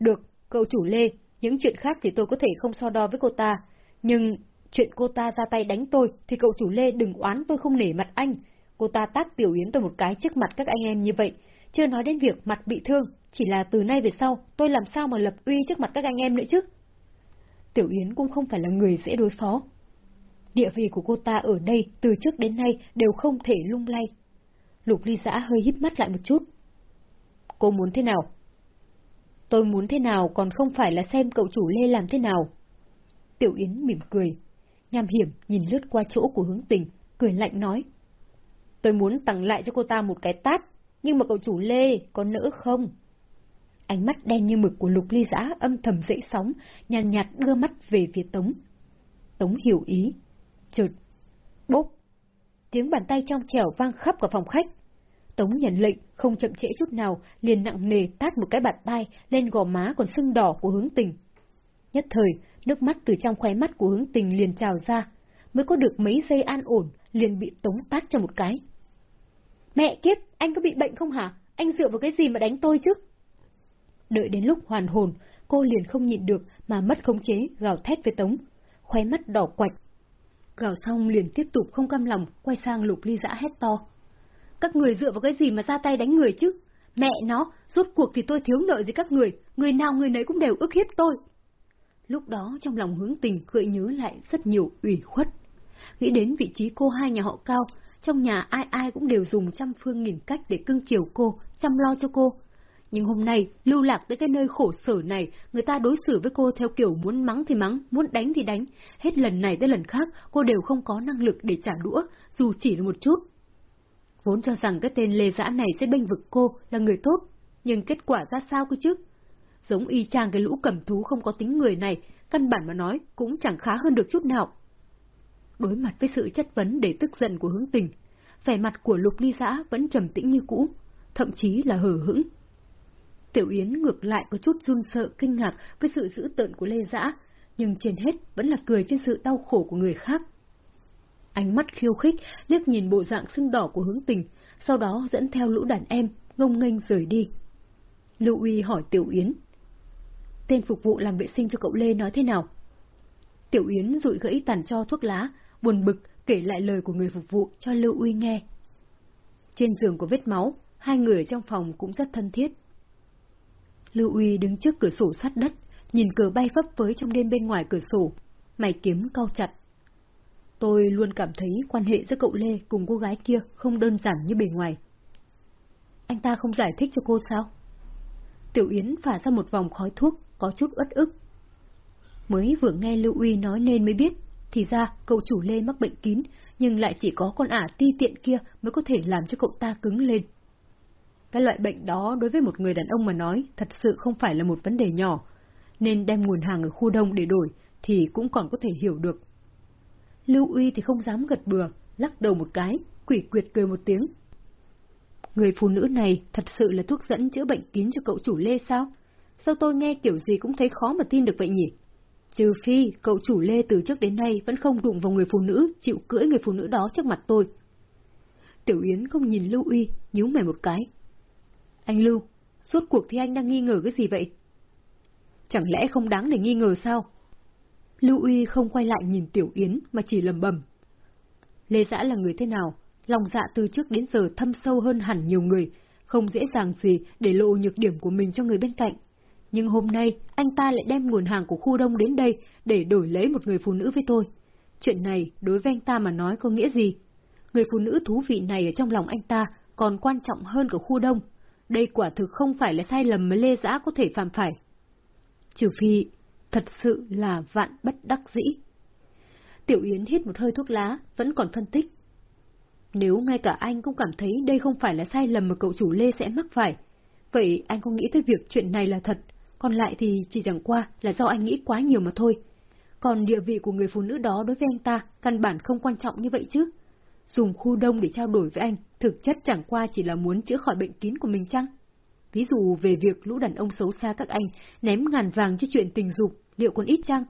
Được, cậu chủ Lê, những chuyện khác thì tôi có thể không so đo với cô ta, nhưng chuyện cô ta ra tay đánh tôi thì cậu chủ Lê đừng oán tôi không nể mặt anh. Cô ta tác tiểu yến tôi một cái trước mặt các anh em như vậy, chưa nói đến việc mặt bị thương, chỉ là từ nay về sau tôi làm sao mà lập uy trước mặt các anh em nữa chứ. Tiểu Yến cũng không phải là người dễ đối phó. Địa vị của cô ta ở đây từ trước đến nay đều không thể lung lay. Lục ly giã hơi hít mắt lại một chút. Cô muốn thế nào? Tôi muốn thế nào còn không phải là xem cậu chủ Lê làm thế nào. Tiểu Yến mỉm cười. Nham hiểm nhìn lướt qua chỗ của hướng tình, cười lạnh nói. Tôi muốn tặng lại cho cô ta một cái tát, nhưng mà cậu chủ Lê có nỡ không? Ánh mắt đen như mực của lục ly giã âm thầm dậy sóng, nhàn nhạt, nhạt đưa mắt về phía Tống. Tống hiểu ý. Chợt. Bốp. Tiếng bàn tay trong trẻo vang khắp cả phòng khách. Tống nhận lệnh, không chậm trễ chút nào, liền nặng nề tát một cái bạt tay lên gò má còn sưng đỏ của hướng tình. Nhất thời, nước mắt từ trong khóe mắt của hướng tình liền trào ra, mới có được mấy giây an ổn, liền bị Tống tát cho một cái. Mẹ kiếp, anh có bị bệnh không hả? Anh dựa vào cái gì mà đánh tôi chứ? Đợi đến lúc hoàn hồn, cô liền không nhịn được mà mất khống chế, gào thét với Tống. Khóe mắt đỏ quạch. Gào xong liền tiếp tục không cam lòng, quay sang lục ly dã hét to. Các người dựa vào cái gì mà ra tay đánh người chứ? Mẹ nó, rốt cuộc thì tôi thiếu nợ gì các người, người nào người nấy cũng đều ức hiếp tôi. Lúc đó trong lòng hướng tình gợi nhớ lại rất nhiều ủy khuất. Nghĩ đến vị trí cô hai nhà họ cao, trong nhà ai ai cũng đều dùng trăm phương nghìn cách để cưng chiều cô, chăm lo cho cô, nhưng hôm nay, lưu lạc tới cái nơi khổ sở này, người ta đối xử với cô theo kiểu muốn mắng thì mắng, muốn đánh thì đánh. Hết lần này tới lần khác, cô đều không có năng lực để trả đũa, dù chỉ là một chút. Vốn cho rằng cái tên lê dã này sẽ bênh vực cô là người tốt, nhưng kết quả ra sao cơ chứ? Giống y chang cái lũ cẩm thú không có tính người này, căn bản mà nói cũng chẳng khá hơn được chút nào. Đối mặt với sự chất vấn để tức giận của hướng tình, vẻ mặt của lục ly giã vẫn trầm tĩnh như cũ, thậm chí là hờ hững. Tiểu Yến ngược lại có chút run sợ kinh ngạc với sự dữ tợn của Lê Dã, nhưng trên hết vẫn là cười trên sự đau khổ của người khác. Ánh mắt khiêu khích liếc nhìn bộ dạng sưng đỏ của hướng tình, sau đó dẫn theo lũ đàn em, ngông nghênh rời đi. Lưu Uy hỏi Tiểu Yến. Tên phục vụ làm vệ sinh cho cậu Lê nói thế nào? Tiểu Yến rụi gãy tàn cho thuốc lá, buồn bực kể lại lời của người phục vụ cho Lưu Uy nghe. Trên giường có vết máu, hai người ở trong phòng cũng rất thân thiết. Lưu Uy đứng trước cửa sổ sát đất, nhìn cờ bay phấp phới trong đêm bên ngoài cửa sổ, mày kiếm cau chặt. Tôi luôn cảm thấy quan hệ giữa cậu Lê cùng cô gái kia không đơn giản như bề ngoài. Anh ta không giải thích cho cô sao? Tiểu Yến phả ra một vòng khói thuốc, có chút uất ức. Mới vừa nghe Lưu Uy nói nên mới biết, thì ra cậu chủ Lê mắc bệnh kín, nhưng lại chỉ có con ả ti tiện kia mới có thể làm cho cậu ta cứng lên. Cái loại bệnh đó đối với một người đàn ông mà nói thật sự không phải là một vấn đề nhỏ, nên đem nguồn hàng ở khu đông để đổi thì cũng còn có thể hiểu được. Lưu Uy thì không dám gật bừa, lắc đầu một cái, quỷ quyệt cười một tiếng. Người phụ nữ này thật sự là thuốc dẫn chữa bệnh kín cho cậu chủ Lê sao? Sao tôi nghe kiểu gì cũng thấy khó mà tin được vậy nhỉ? Trừ phi cậu chủ Lê từ trước đến nay vẫn không đụng vào người phụ nữ, chịu cưỡi người phụ nữ đó trước mặt tôi. Tiểu Yến không nhìn Lưu Uy, nhíu mày một cái, anh Lưu, suốt cuộc thì anh đang nghi ngờ cái gì vậy? Chẳng lẽ không đáng để nghi ngờ sao? Lưu Uy không quay lại nhìn Tiểu Yến mà chỉ lầm bầm. Lê Dã là người thế nào? Lòng dạ từ trước đến giờ thâm sâu hơn hẳn nhiều người, không dễ dàng gì để lộ nhược điểm của mình cho người bên cạnh. Nhưng hôm nay, anh ta lại đem nguồn hàng của khu đông đến đây để đổi lấy một người phụ nữ với tôi. Chuyện này, đối với anh ta mà nói có nghĩa gì? Người phụ nữ thú vị này ở trong lòng anh ta còn quan trọng hơn cả khu đông. Đây quả thực không phải là sai lầm mà Lê Giã có thể phạm phải. Trừ phi, thật sự là vạn bất đắc dĩ. Tiểu Yến hít một hơi thuốc lá, vẫn còn phân tích. Nếu ngay cả anh cũng cảm thấy đây không phải là sai lầm mà cậu chủ Lê sẽ mắc phải, vậy anh có nghĩ tới việc chuyện này là thật, còn lại thì chỉ chẳng qua là do anh nghĩ quá nhiều mà thôi. Còn địa vị của người phụ nữ đó đối với anh ta căn bản không quan trọng như vậy chứ dùng khu đông để trao đổi với anh, thực chất chẳng qua chỉ là muốn chữa khỏi bệnh kín của mình chăng? Ví dụ về việc lũ đàn ông xấu xa các anh ném ngàn vàng cho chuyện tình dục, liệu còn ít chăng?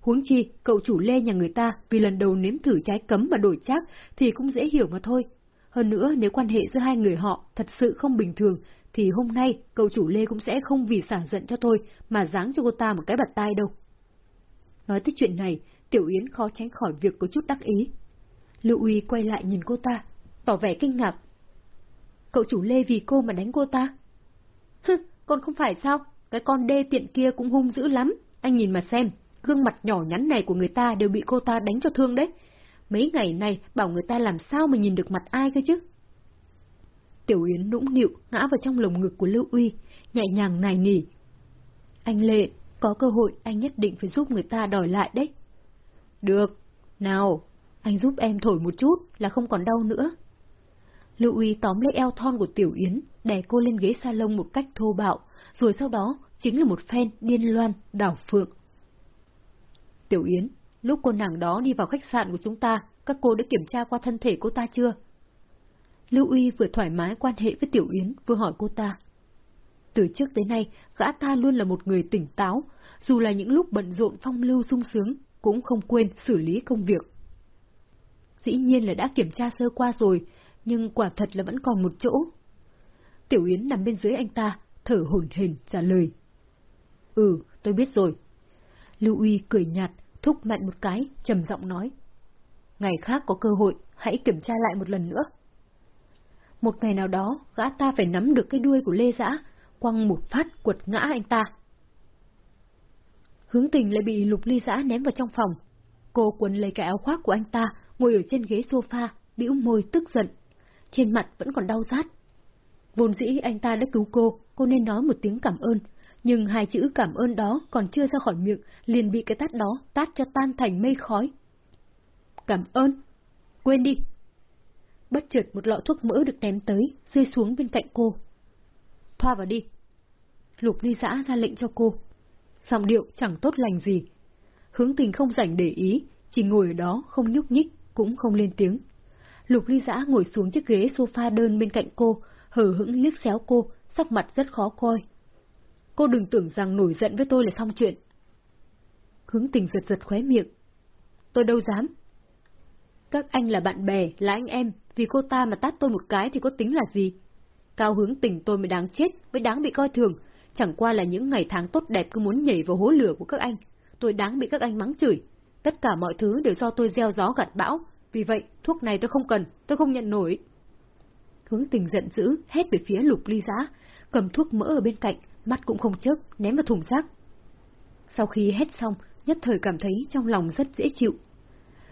Huống chi, cậu chủ lê nhà người ta vì lần đầu nếm thử trái cấm mà đổi chác thì cũng dễ hiểu mà thôi. Hơn nữa, nếu quan hệ giữa hai người họ thật sự không bình thường, thì hôm nay cậu chủ lê cũng sẽ không vì xả giận cho tôi mà giáng cho cô ta một cái bật tai đâu. Nói tới chuyện này, Tiểu Yến khó tránh khỏi việc có chút đắc ý. Lưu Uy quay lại nhìn cô ta, tỏ vẻ kinh ngạc. Cậu chủ Lê vì cô mà đánh cô ta? Hừ, còn không phải sao? Cái con đê tiện kia cũng hung dữ lắm. Anh nhìn mà xem, gương mặt nhỏ nhắn này của người ta đều bị cô ta đánh cho thương đấy. Mấy ngày này bảo người ta làm sao mà nhìn được mặt ai cơ chứ? Tiểu Yến nũng nịu ngã vào trong lồng ngực của Lưu Uy, nhẹ nhàng nài nỉ. Anh Lệ, có cơ hội anh nhất định phải giúp người ta đòi lại đấy. Được, nào, anh giúp em thổi một chút là không còn đau nữa. Lưu Uy tóm lấy eo thon của Tiểu Yến, đè cô lên ghế salon một cách thô bạo, rồi sau đó chính là một phen điên loan, đảo phượng. Tiểu Yến, lúc cô nàng đó đi vào khách sạn của chúng ta, các cô đã kiểm tra qua thân thể cô ta chưa? Lưu Uy vừa thoải mái quan hệ với Tiểu Yến, vừa hỏi cô ta. Từ trước tới nay, gã ta luôn là một người tỉnh táo, dù là những lúc bận rộn phong lưu sung sướng, cũng không quên xử lý công việc. Dĩ nhiên là đã kiểm tra sơ qua rồi, nhưng quả thật là vẫn còn một chỗ. Tiểu Yến nằm bên dưới anh ta, thở hổn hển trả lời. Ừ, tôi biết rồi. Lưu Uy cười nhạt, thúc mạnh một cái, trầm giọng nói. Ngày khác có cơ hội, hãy kiểm tra lại một lần nữa. Một ngày nào đó, gã ta phải nắm được cái đuôi của Lê Giã, quăng một phát quật ngã anh ta. Hướng tình lại bị lục ly giã ném vào trong phòng. Cô quấn lấy cái áo khoác của anh ta, ngồi ở trên ghế sofa, bĩu môi tức giận. Trên mặt vẫn còn đau rát. Vốn dĩ anh ta đã cứu cô, cô nên nói một tiếng cảm ơn. Nhưng hai chữ cảm ơn đó còn chưa ra khỏi miệng, liền bị cái tát đó tát cho tan thành mây khói. Cảm ơn. Quên đi. Bất chợt một lọ thuốc mỡ được ném tới, rơi xuống bên cạnh cô. Thoa vào đi. Lục ly giã ra lệnh cho cô giọng điệu chẳng tốt lành gì. Hướng tình không rảnh để ý, chỉ ngồi ở đó không nhúc nhích, cũng không lên tiếng. Lục ly giã ngồi xuống chiếc ghế sofa đơn bên cạnh cô, hờ hững liếc xéo cô, sắc mặt rất khó coi. Cô đừng tưởng rằng nổi giận với tôi là xong chuyện. Hướng tình giật giật khóe miệng. Tôi đâu dám. Các anh là bạn bè, là anh em, vì cô ta mà tát tôi một cái thì có tính là gì? Cao hướng tình tôi mới đáng chết, mới đáng bị coi thường, Chẳng qua là những ngày tháng tốt đẹp cứ muốn nhảy vào hố lửa của các anh. Tôi đáng bị các anh mắng chửi. Tất cả mọi thứ đều do tôi gieo gió gặt bão. Vì vậy, thuốc này tôi không cần, tôi không nhận nổi. Hướng tình giận dữ, hét về phía lục ly giã, cầm thuốc mỡ ở bên cạnh, mắt cũng không chớp, ném vào thùng rác. Sau khi hét xong, nhất thời cảm thấy trong lòng rất dễ chịu.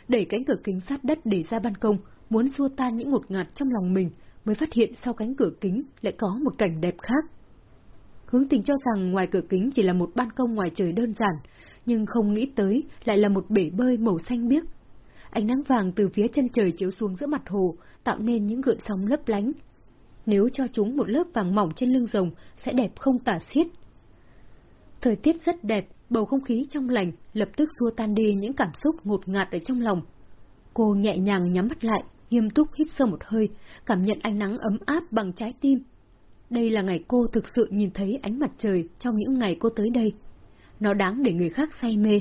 Đẩy cánh cửa kính sát đất để ra ban công, muốn xua tan những ngột ngạt trong lòng mình, mới phát hiện sau cánh cửa kính lại có một cảnh đẹp khác. Hướng tình cho rằng ngoài cửa kính chỉ là một ban công ngoài trời đơn giản, nhưng không nghĩ tới lại là một bể bơi màu xanh biếc. Ánh nắng vàng từ phía chân trời chiếu xuống giữa mặt hồ, tạo nên những gợn sóng lấp lánh. Nếu cho chúng một lớp vàng mỏng trên lưng rồng, sẽ đẹp không tả xiết. Thời tiết rất đẹp, bầu không khí trong lành lập tức xua tan đi những cảm xúc ngột ngạt ở trong lòng. Cô nhẹ nhàng nhắm mắt lại, nghiêm túc hít sâu một hơi, cảm nhận ánh nắng ấm áp bằng trái tim đây là ngày cô thực sự nhìn thấy ánh mặt trời trong những ngày cô tới đây. Nó đáng để người khác say mê.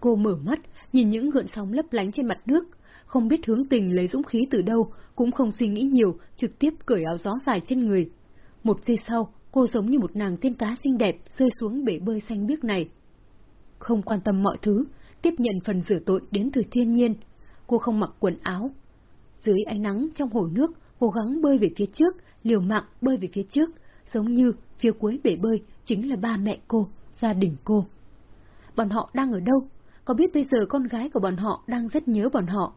Cô mở mắt, nhìn những gợn sóng lấp lánh trên mặt nước, không biết hướng tình lấy dũng khí từ đâu, cũng không suy nghĩ nhiều, trực tiếp cởi áo gió dài trên người. Một giây sau, cô giống như một nàng tiên cá xinh đẹp rơi xuống bể bơi xanh biếc này. Không quan tâm mọi thứ, tiếp nhận phần rửa tội đến từ thiên nhiên. Cô không mặc quần áo. Dưới ánh nắng trong hồ nước, cố gắng bơi về phía trước, liều mạng bơi về phía trước, giống như phía cuối bể bơi chính là ba mẹ cô, gia đình cô. Bọn họ đang ở đâu? Có biết bây giờ con gái của bọn họ đang rất nhớ bọn họ,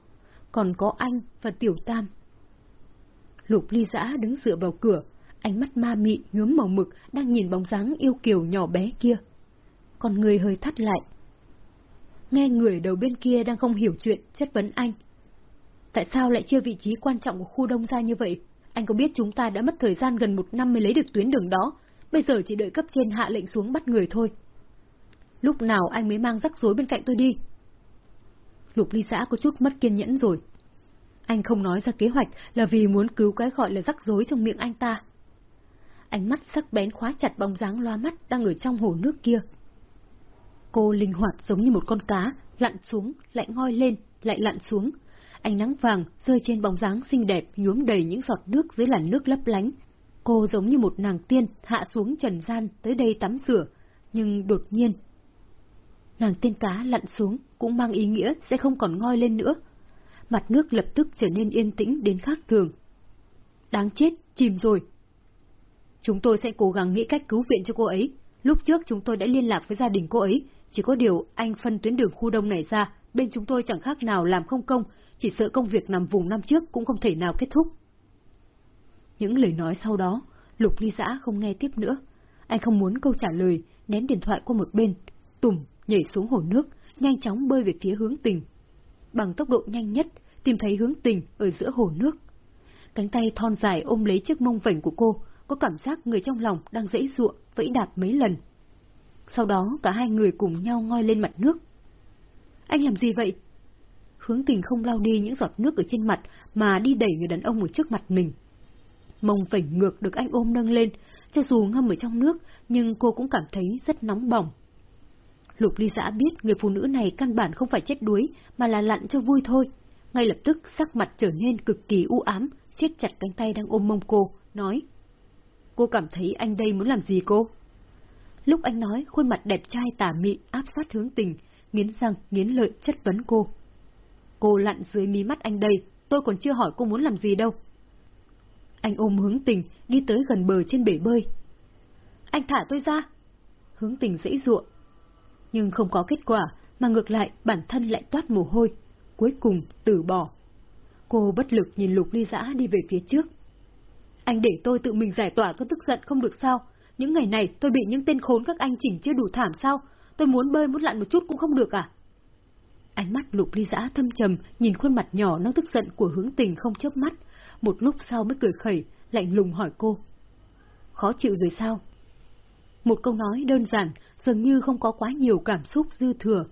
còn có anh và Tiểu Tam. Lục ly giã đứng dựa vào cửa, ánh mắt ma mị nhuốm màu mực đang nhìn bóng dáng yêu kiều nhỏ bé kia. Còn người hơi thắt lại. Nghe người đầu bên kia đang không hiểu chuyện, chất vấn anh. Tại sao lại chia vị trí quan trọng của khu đông ra như vậy? Anh có biết chúng ta đã mất thời gian gần một năm mới lấy được tuyến đường đó, bây giờ chỉ đợi cấp trên hạ lệnh xuống bắt người thôi. Lúc nào anh mới mang rắc rối bên cạnh tôi đi? Lục ly xã có chút mất kiên nhẫn rồi. Anh không nói ra kế hoạch là vì muốn cứu cái gọi là rắc rối trong miệng anh ta. ánh mắt sắc bén khóa chặt bóng dáng loa mắt đang ở trong hồ nước kia. Cô linh hoạt giống như một con cá, lặn xuống, lại ngoi lên, lại lặn xuống. Ánh nắng vàng rơi trên bóng dáng xinh đẹp nhuốm đầy những giọt nước dưới làn nước lấp lánh. Cô giống như một nàng tiên hạ xuống trần gian tới đây tắm rửa, nhưng đột nhiên... Nàng tiên cá lặn xuống cũng mang ý nghĩa sẽ không còn ngoi lên nữa. Mặt nước lập tức trở nên yên tĩnh đến khác thường. Đáng chết, chìm rồi. Chúng tôi sẽ cố gắng nghĩ cách cứu viện cho cô ấy. Lúc trước chúng tôi đã liên lạc với gia đình cô ấy, chỉ có điều anh phân tuyến đường khu đông này ra, bên chúng tôi chẳng khác nào làm không công, chỉ sợ công việc nằm vùng năm trước cũng không thể nào kết thúc. Những lời nói sau đó, Lục Ly Giã không nghe tiếp nữa. Anh không muốn câu trả lời, ném điện thoại qua một bên, tùm, nhảy xuống hồ nước, nhanh chóng bơi về phía hướng tình. Bằng tốc độ nhanh nhất, tìm thấy hướng tình ở giữa hồ nước. Cánh tay thon dài ôm lấy chiếc mông vảnh của cô, có cảm giác người trong lòng đang dễ dụa, vẫy đạp mấy lần. Sau đó cả hai người cùng nhau ngoi lên mặt nước. Anh làm gì vậy? Hướng tình không lau đi những giọt nước ở trên mặt mà đi đẩy người đàn ông ở trước mặt mình. Mông phảnh ngược được anh ôm nâng lên, cho dù ngâm ở trong nước, nhưng cô cũng cảm thấy rất nóng bỏng. Lục ly giã biết người phụ nữ này căn bản không phải chết đuối, mà là lặn cho vui thôi. Ngay lập tức sắc mặt trở nên cực kỳ u ám, siết chặt cánh tay đang ôm mông cô, nói. Cô cảm thấy anh đây muốn làm gì cô? Lúc anh nói, khuôn mặt đẹp trai tà mị áp sát hướng tình, nghiến răng, nghiến lợi chất vấn cô. Cô lặn dưới mí mắt anh đây, tôi còn chưa hỏi cô muốn làm gì đâu. Anh ôm hướng tình, đi tới gần bờ trên bể bơi. Anh thả tôi ra. Hướng tình dễ dụa. Nhưng không có kết quả, mà ngược lại bản thân lại toát mồ hôi. Cuối cùng từ bỏ. Cô bất lực nhìn lục ly giã đi về phía trước. Anh để tôi tự mình giải tỏa cơn tức giận không được sao? Những ngày này tôi bị những tên khốn các anh chỉnh chưa đủ thảm sao? Tôi muốn bơi muốn lặn một chút cũng không được à? Ánh mắt lục ly giã thâm trầm nhìn khuôn mặt nhỏ đang tức giận của hướng tình không chớp mắt, một lúc sau mới cười khẩy, lạnh lùng hỏi cô. Khó chịu rồi sao? Một câu nói đơn giản, dường như không có quá nhiều cảm xúc dư thừa.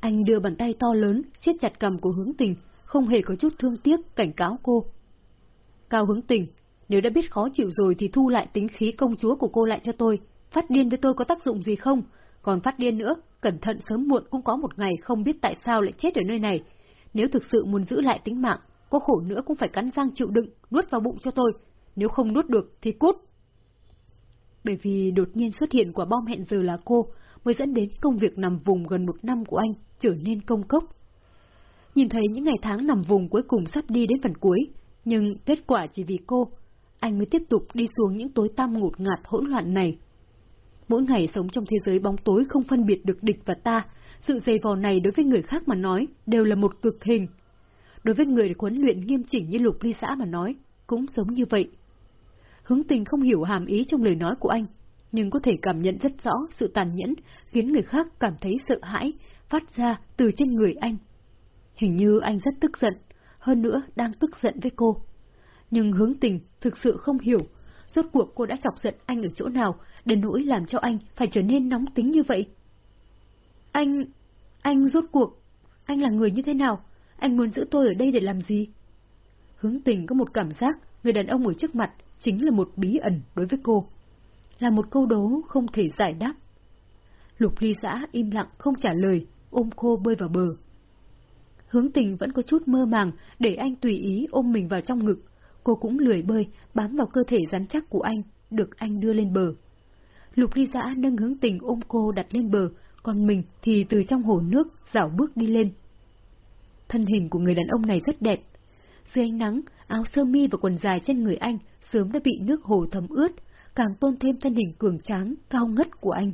Anh đưa bàn tay to lớn, siết chặt cầm của hướng tình, không hề có chút thương tiếc, cảnh cáo cô. Cao hướng tình, nếu đã biết khó chịu rồi thì thu lại tính khí công chúa của cô lại cho tôi. Phát điên với tôi có tác dụng gì không? Còn phát điên nữa, cẩn thận sớm muộn cũng có một ngày không biết tại sao lại chết ở nơi này. Nếu thực sự muốn giữ lại tính mạng, có khổ nữa cũng phải cắn răng chịu đựng, nuốt vào bụng cho tôi. Nếu không nuốt được thì cút. Bởi vì đột nhiên xuất hiện quả bom hẹn giờ là cô, mới dẫn đến công việc nằm vùng gần một năm của anh trở nên công cốc. Nhìn thấy những ngày tháng nằm vùng cuối cùng sắp đi đến phần cuối, nhưng kết quả chỉ vì cô, anh mới tiếp tục đi xuống những tối tăm ngột ngạt hỗn loạn này. Mỗi ngày sống trong thế giới bóng tối không phân biệt được địch và ta, sự dày vò này đối với người khác mà nói đều là một cực hình. Đối với người huấn luyện nghiêm chỉnh như lục ly xã mà nói, cũng giống như vậy. Hướng tình không hiểu hàm ý trong lời nói của anh, nhưng có thể cảm nhận rất rõ sự tàn nhẫn khiến người khác cảm thấy sợ hãi, phát ra từ trên người anh. Hình như anh rất tức giận, hơn nữa đang tức giận với cô. Nhưng hướng tình thực sự không hiểu, rốt cuộc cô đã chọc giận anh ở chỗ nào, đến nỗi làm cho anh phải trở nên nóng tính như vậy. Anh... anh rốt cuộc... anh là người như thế nào? Anh muốn giữ tôi ở đây để làm gì? Hướng tình có một cảm giác người đàn ông ở trước mặt chính là một bí ẩn đối với cô. Là một câu đố không thể giải đáp. Lục ly giã im lặng không trả lời, ôm cô bơi vào bờ. Hướng tình vẫn có chút mơ màng để anh tùy ý ôm mình vào trong ngực. Cô cũng lười bơi, bám vào cơ thể rắn chắc của anh, được anh đưa lên bờ. Lục ly giã nâng hướng tình ôm cô đặt lên bờ, còn mình thì từ trong hồ nước dạo bước đi lên. Thân hình của người đàn ông này rất đẹp. Dưới ánh nắng, áo sơ mi và quần dài trên người anh sớm đã bị nước hồ thấm ướt, càng tôn thêm thân hình cường tráng, cao ngất của anh.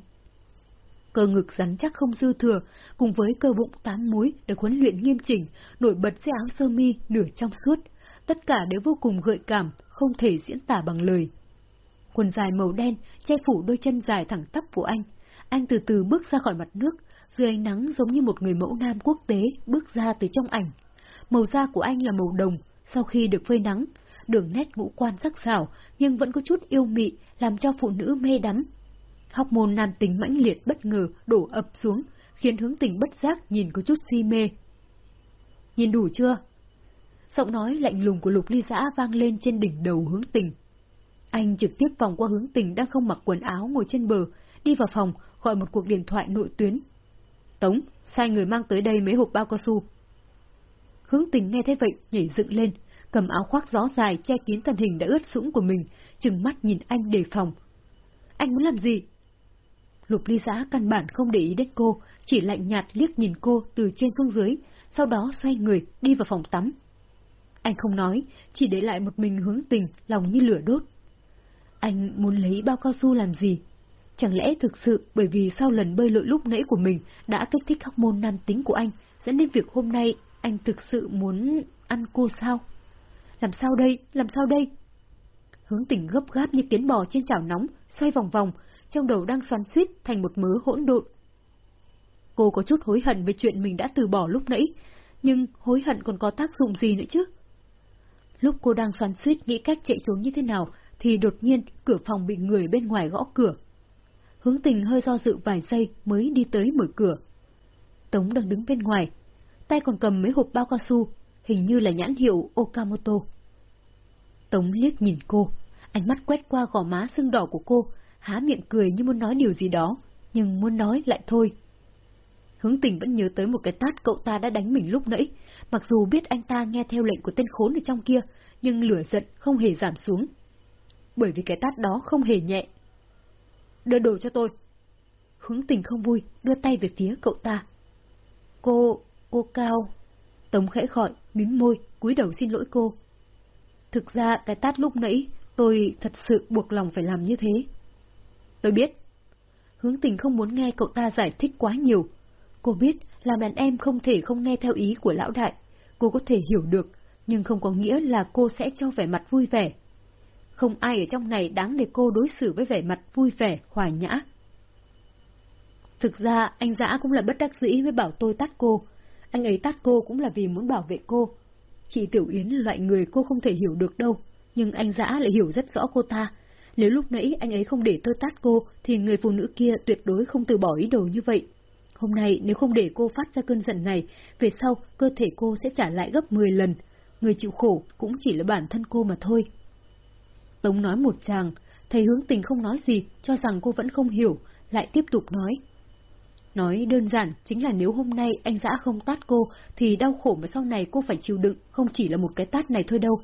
Cơ ngực rắn chắc không dư thừa, cùng với cơ bụng tám múi được huấn luyện nghiêm chỉnh, nổi bật dưới áo sơ mi nửa trong suốt, tất cả đều vô cùng gợi cảm, không thể diễn tả bằng lời. Quần dài màu đen che phủ đôi chân dài thẳng tắp của anh. Anh từ từ bước ra khỏi mặt nước, dưới ánh nắng giống như một người mẫu nam quốc tế bước ra từ trong ảnh. Màu da của anh là màu đồng, sau khi được phơi nắng, đường nét ngũ quan sắc sảo nhưng vẫn có chút yêu mị, làm cho phụ nữ mê đắm. Học môn nam tính mãnh liệt bất ngờ đổ ập xuống, khiến hướng tình bất giác nhìn có chút si mê. Nhìn đủ chưa? Giọng nói lạnh lùng của lục ly giã vang lên trên đỉnh đầu hướng tình. Anh trực tiếp vòng qua hướng tình đang không mặc quần áo ngồi trên bờ, đi vào phòng, gọi một cuộc điện thoại nội tuyến. Tống, sai người mang tới đây mấy hộp bao cao su. Hướng tình nghe thấy vậy, nhảy dựng lên, cầm áo khoác gió dài che kín thân hình đã ướt sũng của mình, chừng mắt nhìn anh đề phòng. Anh muốn làm gì? Lục ly giã căn bản không để ý đến cô, chỉ lạnh nhạt liếc nhìn cô từ trên xuống dưới, sau đó xoay người đi vào phòng tắm. Anh không nói, chỉ để lại một mình hướng tình, lòng như lửa đốt. Anh muốn lấy bao cao su làm gì? Chẳng lẽ thực sự bởi vì sau lần bơi lội lúc nãy của mình đã kích thích hormone nam tính của anh, dẫn đến việc hôm nay anh thực sự muốn ăn cô sao? Làm sao đây? Làm sao đây? Hướng tình gấp gáp như kiến bò trên chảo nóng, xoay vòng vòng, trong đầu đang xoắn suýt thành một mớ hỗn độn. Cô có chút hối hận về chuyện mình đã từ bỏ lúc nãy, nhưng hối hận còn có tác dụng gì nữa chứ? Lúc cô đang xoắn suýt nghĩ cách chạy trốn như thế nào, thì đột nhiên cửa phòng bị người bên ngoài gõ cửa. Hướng tình hơi do dự vài giây mới đi tới mở cửa. Tống đang đứng bên ngoài, tay còn cầm mấy hộp bao cao su, hình như là nhãn hiệu Okamoto. Tống liếc nhìn cô, ánh mắt quét qua gò má sưng đỏ của cô, há miệng cười như muốn nói điều gì đó, nhưng muốn nói lại thôi. Hướng tình vẫn nhớ tới một cái tát cậu ta đã đánh mình lúc nãy, mặc dù biết anh ta nghe theo lệnh của tên khốn ở trong kia, nhưng lửa giận không hề giảm xuống. Bởi vì cái tát đó không hề nhẹ. Đưa đồ cho tôi. Hướng tình không vui, đưa tay về phía cậu ta. Cô, cô Cao. Tống khẽ khỏi, mím môi, cúi đầu xin lỗi cô. Thực ra cái tát lúc nãy, tôi thật sự buộc lòng phải làm như thế. Tôi biết. Hướng tình không muốn nghe cậu ta giải thích quá nhiều. Cô biết làm đàn em không thể không nghe theo ý của lão đại. Cô có thể hiểu được, nhưng không có nghĩa là cô sẽ cho vẻ mặt vui vẻ. Không ai ở trong này đáng để cô đối xử với vẻ mặt vui vẻ, hòa nhã. Thực ra, anh Dã cũng là bất đắc dĩ với bảo tôi tát cô. Anh ấy tát cô cũng là vì muốn bảo vệ cô. Chị Tiểu Yến là loại người cô không thể hiểu được đâu, nhưng anh Dã lại hiểu rất rõ cô ta, nếu lúc nãy anh ấy không để tôi tát cô, thì người phụ nữ kia tuyệt đối không từ bỏ ý đồ như vậy. Hôm nay nếu không để cô phát ra cơn giận này, về sau cơ thể cô sẽ trả lại gấp 10 lần. Người chịu khổ cũng chỉ là bản thân cô mà thôi. Tống nói một chàng, thầy hướng tình không nói gì, cho rằng cô vẫn không hiểu, lại tiếp tục nói. Nói đơn giản chính là nếu hôm nay anh dã không tát cô, thì đau khổ mà sau này cô phải chịu đựng, không chỉ là một cái tát này thôi đâu.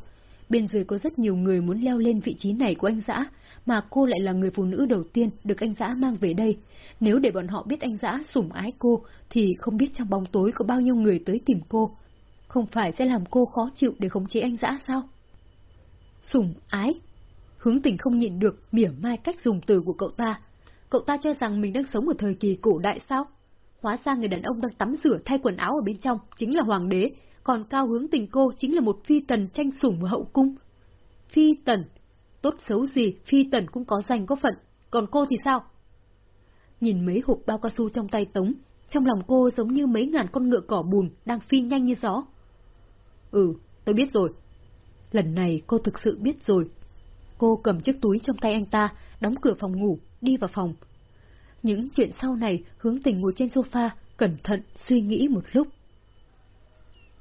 Bên dưới có rất nhiều người muốn leo lên vị trí này của anh dã, mà cô lại là người phụ nữ đầu tiên được anh dã mang về đây. Nếu để bọn họ biết anh dã sủng ái cô, thì không biết trong bóng tối có bao nhiêu người tới tìm cô. Không phải sẽ làm cô khó chịu để khống chế anh dã sao? Sủng ái? Hướng tình không nhịn được mỉa mai cách dùng từ của cậu ta. Cậu ta cho rằng mình đang sống ở thời kỳ cổ đại sao? Hóa ra người đàn ông đang tắm rửa thay quần áo ở bên trong chính là hoàng đế, còn cao hướng tình cô chính là một phi tần tranh sủng ở hậu cung. Phi tần, tốt xấu gì phi tần cũng có danh có phận, còn cô thì sao? Nhìn mấy hộp bao cao su trong tay Tống, trong lòng cô giống như mấy ngàn con ngựa cỏ bùn đang phi nhanh như gió. Ừ, tôi biết rồi. Lần này cô thực sự biết rồi. Cô cầm chiếc túi trong tay anh ta, đóng cửa phòng ngủ, đi vào phòng. Những chuyện sau này hướng tình ngồi trên sofa, cẩn thận suy nghĩ một lúc.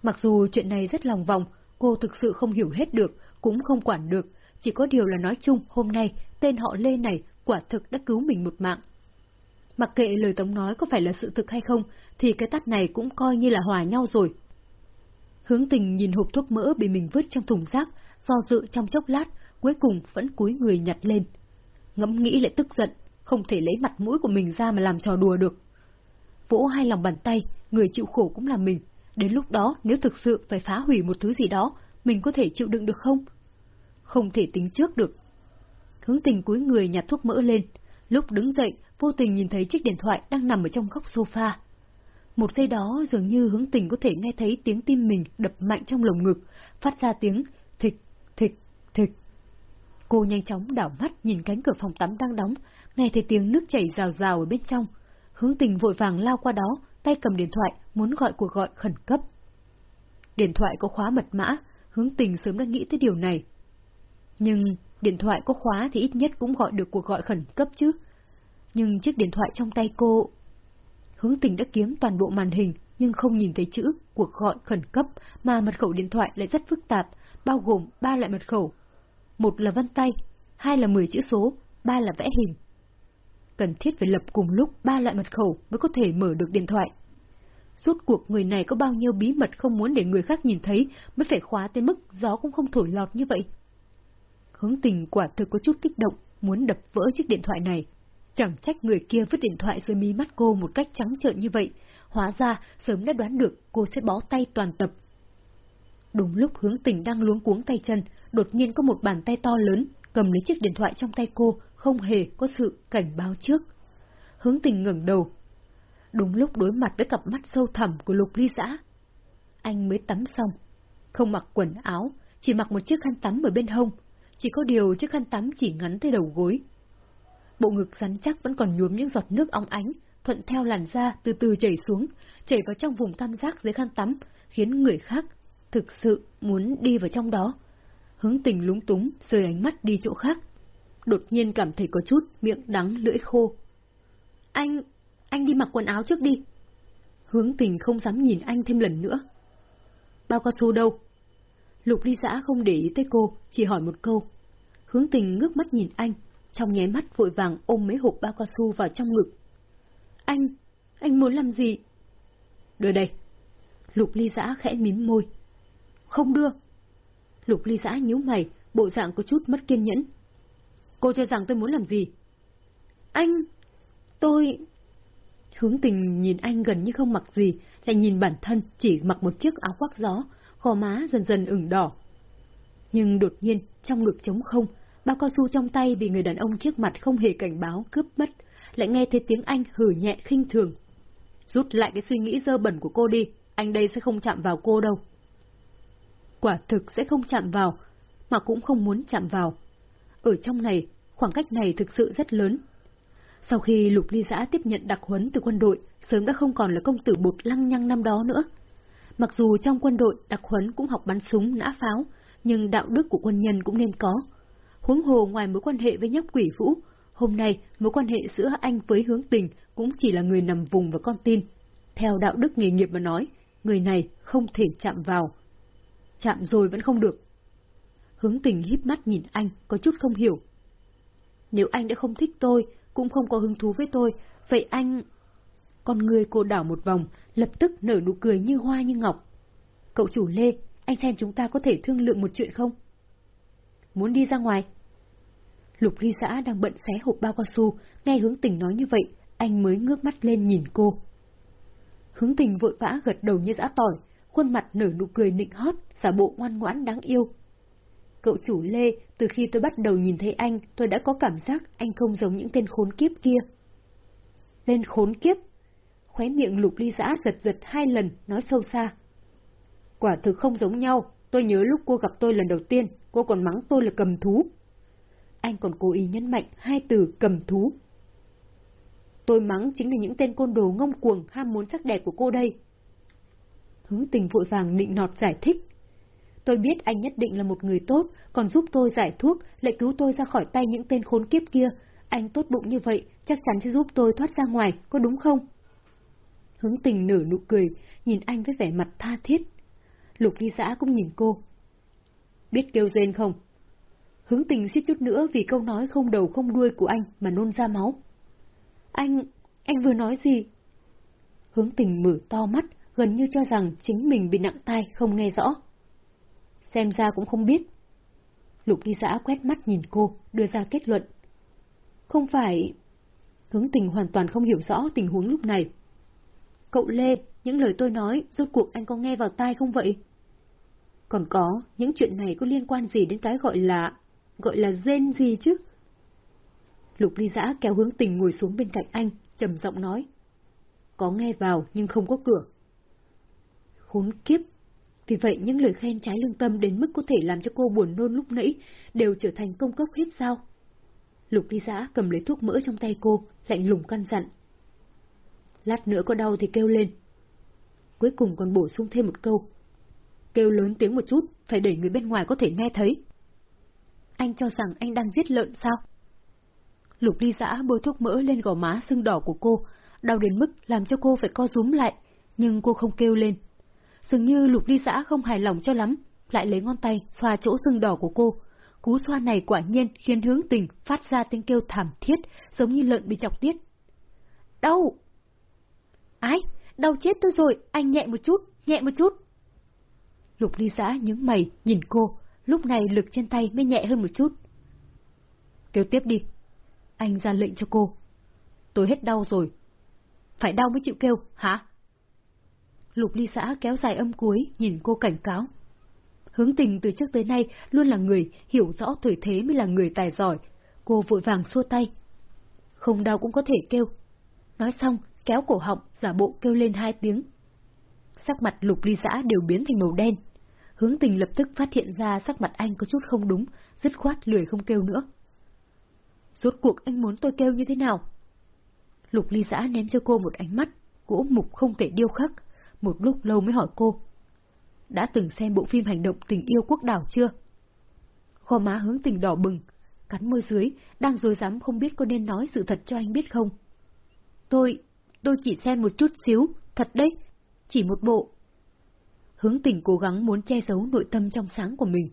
Mặc dù chuyện này rất lòng vòng, cô thực sự không hiểu hết được, cũng không quản được, chỉ có điều là nói chung hôm nay tên họ Lê này quả thực đã cứu mình một mạng. Mặc kệ lời Tống nói có phải là sự thực hay không, thì cái tắt này cũng coi như là hòa nhau rồi. Hướng tình nhìn hộp thuốc mỡ bị mình vứt trong thùng rác, do dự trong chốc lát, cuối cùng vẫn cúi người nhặt lên. Ngẫm nghĩ lại tức giận, không thể lấy mặt mũi của mình ra mà làm trò đùa được. Vỗ hai lòng bàn tay, người chịu khổ cũng là mình. Đến lúc đó, nếu thực sự phải phá hủy một thứ gì đó, mình có thể chịu đựng được không? Không thể tính trước được. Hướng tình cúi người nhặt thuốc mỡ lên, lúc đứng dậy, vô tình nhìn thấy chiếc điện thoại đang nằm ở trong góc sofa. Một giây đó dường như hướng tình có thể nghe thấy tiếng tim mình đập mạnh trong lồng ngực, phát ra tiếng thịch, thịch, thịch. Cô nhanh chóng đảo mắt nhìn cánh cửa phòng tắm đang đóng, nghe thấy tiếng nước chảy rào rào ở bên trong. Hướng tình vội vàng lao qua đó, tay cầm điện thoại, muốn gọi cuộc gọi khẩn cấp. Điện thoại có khóa mật mã, hướng tình sớm đã nghĩ tới điều này, nhưng điện thoại có khóa thì ít nhất cũng gọi được cuộc gọi khẩn cấp chứ. Nhưng chiếc điện thoại trong tay cô... Hướng tình đã kiếm toàn bộ màn hình nhưng không nhìn thấy chữ cuộc gọi khẩn cấp mà mật khẩu điện thoại lại rất phức tạp, bao gồm ba loại mật khẩu. Một là vân tay, hai là 10 chữ số, ba là vẽ hình. Cần thiết phải lập cùng lúc ba loại mật khẩu mới có thể mở được điện thoại. Suốt cuộc người này có bao nhiêu bí mật không muốn để người khác nhìn thấy mới phải khóa tới mức gió cũng không thổi lọt như vậy. Hướng tình quả thực có chút kích động, muốn đập vỡ chiếc điện thoại này. Chẳng trách người kia vứt điện thoại dưới mí mắt cô một cách trắng trợn như vậy, hóa ra sớm đã đoán được cô sẽ bó tay toàn tập. Đúng lúc hướng tình đang luống cuống tay chân, đột nhiên có một bàn tay to lớn cầm lấy chiếc điện thoại trong tay cô, không hề có sự cảnh báo trước. Hướng tình ngẩng đầu. Đúng lúc đối mặt với cặp mắt sâu thẳm của lục ly giã. Anh mới tắm xong, không mặc quần áo, chỉ mặc một chiếc khăn tắm ở bên hông, chỉ có điều chiếc khăn tắm chỉ ngắn tới đầu gối. Bộ ngực rắn chắc vẫn còn nhuốm những giọt nước óng ánh, thuận theo làn da từ từ chảy xuống, chảy vào trong vùng tam giác dưới khăn tắm, khiến người khác thực sự muốn đi vào trong đó. Hướng tình lúng túng, rời ánh mắt đi chỗ khác. Đột nhiên cảm thấy có chút miệng đắng lưỡi khô. Anh, anh đi mặc quần áo trước đi. Hướng tình không dám nhìn anh thêm lần nữa. Bao cao su đâu? Lục ly giã không để ý tới cô, chỉ hỏi một câu. Hướng tình ngước mắt nhìn anh, trong nháy mắt vội vàng ôm mấy hộp bao cao su vào trong ngực. Anh, anh muốn làm gì? Đưa đây. Lục ly giã khẽ mím môi. Không đưa. Lục ly giã nhíu mày, bộ dạng có chút mất kiên nhẫn. Cô cho rằng tôi muốn làm gì? Anh... tôi... Hướng tình nhìn anh gần như không mặc gì, lại nhìn bản thân chỉ mặc một chiếc áo khoác gió, gò má dần dần ửng đỏ. Nhưng đột nhiên, trong ngực trống không, bao cao su trong tay bị người đàn ông trước mặt không hề cảnh báo cướp mất, lại nghe thấy tiếng anh hử nhẹ khinh thường. Rút lại cái suy nghĩ dơ bẩn của cô đi, anh đây sẽ không chạm vào cô đâu. Quả thực sẽ không chạm vào, mà cũng không muốn chạm vào. Ở trong này, khoảng cách này thực sự rất lớn. Sau khi Lục Ly Giã tiếp nhận đặc huấn từ quân đội, sớm đã không còn là công tử bột lăng nhăng năm đó nữa. Mặc dù trong quân đội đặc huấn cũng học bắn súng, nã pháo, nhưng đạo đức của quân nhân cũng nên có. Huống hồ ngoài mối quan hệ với nhóc quỷ vũ, hôm nay mối quan hệ giữa anh với hướng tình cũng chỉ là người nằm vùng và con tin. Theo đạo đức nghề nghiệp mà nói, người này không thể chạm vào. Chạm rồi vẫn không được. Hướng tình híp mắt nhìn anh, có chút không hiểu. Nếu anh đã không thích tôi, cũng không có hứng thú với tôi, vậy anh... Con người cô đảo một vòng, lập tức nở nụ cười như hoa như ngọc. Cậu chủ Lê, anh xem chúng ta có thể thương lượng một chuyện không? Muốn đi ra ngoài? Lục ly xã đang bận xé hộp bao cao su, nghe hướng tình nói như vậy, anh mới ngước mắt lên nhìn cô. Hướng tình vội vã gật đầu như dã tỏi, khuôn mặt nở nụ cười nịnh hót, giả bộ ngoan ngoãn đáng yêu. Cậu chủ Lê, từ khi tôi bắt đầu nhìn thấy anh, tôi đã có cảm giác anh không giống những tên khốn kiếp kia. Tên khốn kiếp? Khóe miệng lục ly giã giật giật hai lần, nói sâu xa. Quả thực không giống nhau, tôi nhớ lúc cô gặp tôi lần đầu tiên, cô còn mắng tôi là cầm thú. Anh còn cố ý nhấn mạnh hai từ cầm thú. Tôi mắng chính là những tên côn đồ ngông cuồng ham muốn sắc đẹp của cô đây. Hướng tình vội vàng nịnh nọt giải thích. Tôi biết anh nhất định là một người tốt, còn giúp tôi giải thuốc, lại cứu tôi ra khỏi tay những tên khốn kiếp kia. Anh tốt bụng như vậy, chắc chắn sẽ giúp tôi thoát ra ngoài, có đúng không? Hướng tình nở nụ cười, nhìn anh với vẻ mặt tha thiết. Lục ly giã cũng nhìn cô. Biết kêu rên không? Hướng tình suýt chút nữa vì câu nói không đầu không đuôi của anh mà nôn ra máu. Anh, anh vừa nói gì? Hướng tình mở to mắt, gần như cho rằng chính mình bị nặng tai không nghe rõ. Xem ra cũng không biết. Lục ly giã quét mắt nhìn cô, đưa ra kết luận. Không phải... Hướng tình hoàn toàn không hiểu rõ tình huống lúc này. Cậu Lê, những lời tôi nói, rốt cuộc anh có nghe vào tai không vậy? Còn có, những chuyện này có liên quan gì đến cái gọi là... gọi là gen gì chứ? Lục ly giã kéo hướng tình ngồi xuống bên cạnh anh, trầm giọng nói. Có nghe vào nhưng không có cửa. Khốn kiếp! Vì vậy những lời khen trái lương tâm đến mức có thể làm cho cô buồn nôn lúc nãy đều trở thành công cốc hết sao? Lục ly giã cầm lấy thuốc mỡ trong tay cô, lạnh lùng căn dặn. Lát nữa có đau thì kêu lên. Cuối cùng còn bổ sung thêm một câu. Kêu lớn tiếng một chút, phải để người bên ngoài có thể nghe thấy. Anh cho rằng anh đang giết lợn sao? Lục ly giã bôi thuốc mỡ lên gò má sưng đỏ của cô, đau đến mức làm cho cô phải co rúm lại, nhưng cô không kêu lên. Dường như lục ly giã không hài lòng cho lắm, lại lấy ngón tay xoa chỗ sưng đỏ của cô, Cú xoa này quả nhiên khiến hướng tình phát ra tiếng kêu thảm thiết, giống như lợn bị chọc tiết. Đau! Ái, đau chết tôi rồi, anh nhẹ một chút, nhẹ một chút. Lục ly giã nhướng mày, nhìn cô, lúc này lực trên tay mới nhẹ hơn một chút. Kêu tiếp đi. Anh ra lệnh cho cô. Tôi hết đau rồi. Phải đau mới chịu kêu, hả? Lục ly xã kéo dài âm cuối, nhìn cô cảnh cáo. Hướng tình từ trước tới nay luôn là người hiểu rõ thời thế mới là người tài giỏi. Cô vội vàng xua tay. Không đau cũng có thể kêu. Nói xong, kéo cổ họng, giả bộ kêu lên hai tiếng. Sắc mặt lục ly giã đều biến thành màu đen. Hướng tình lập tức phát hiện ra sắc mặt anh có chút không đúng, dứt khoát lười không kêu nữa. Rốt cuộc anh muốn tôi kêu như thế nào? Lục ly giã ném cho cô một ánh mắt, gỗ mục không thể điêu khắc, một lúc lâu mới hỏi cô. Đã từng xem bộ phim hành động tình yêu quốc đảo chưa? Kho má hướng tình đỏ bừng, cắn môi dưới, đang dối dám không biết có nên nói sự thật cho anh biết không. Tôi, tôi chỉ xem một chút xíu, thật đấy, chỉ một bộ. Hướng tình cố gắng muốn che giấu nội tâm trong sáng của mình.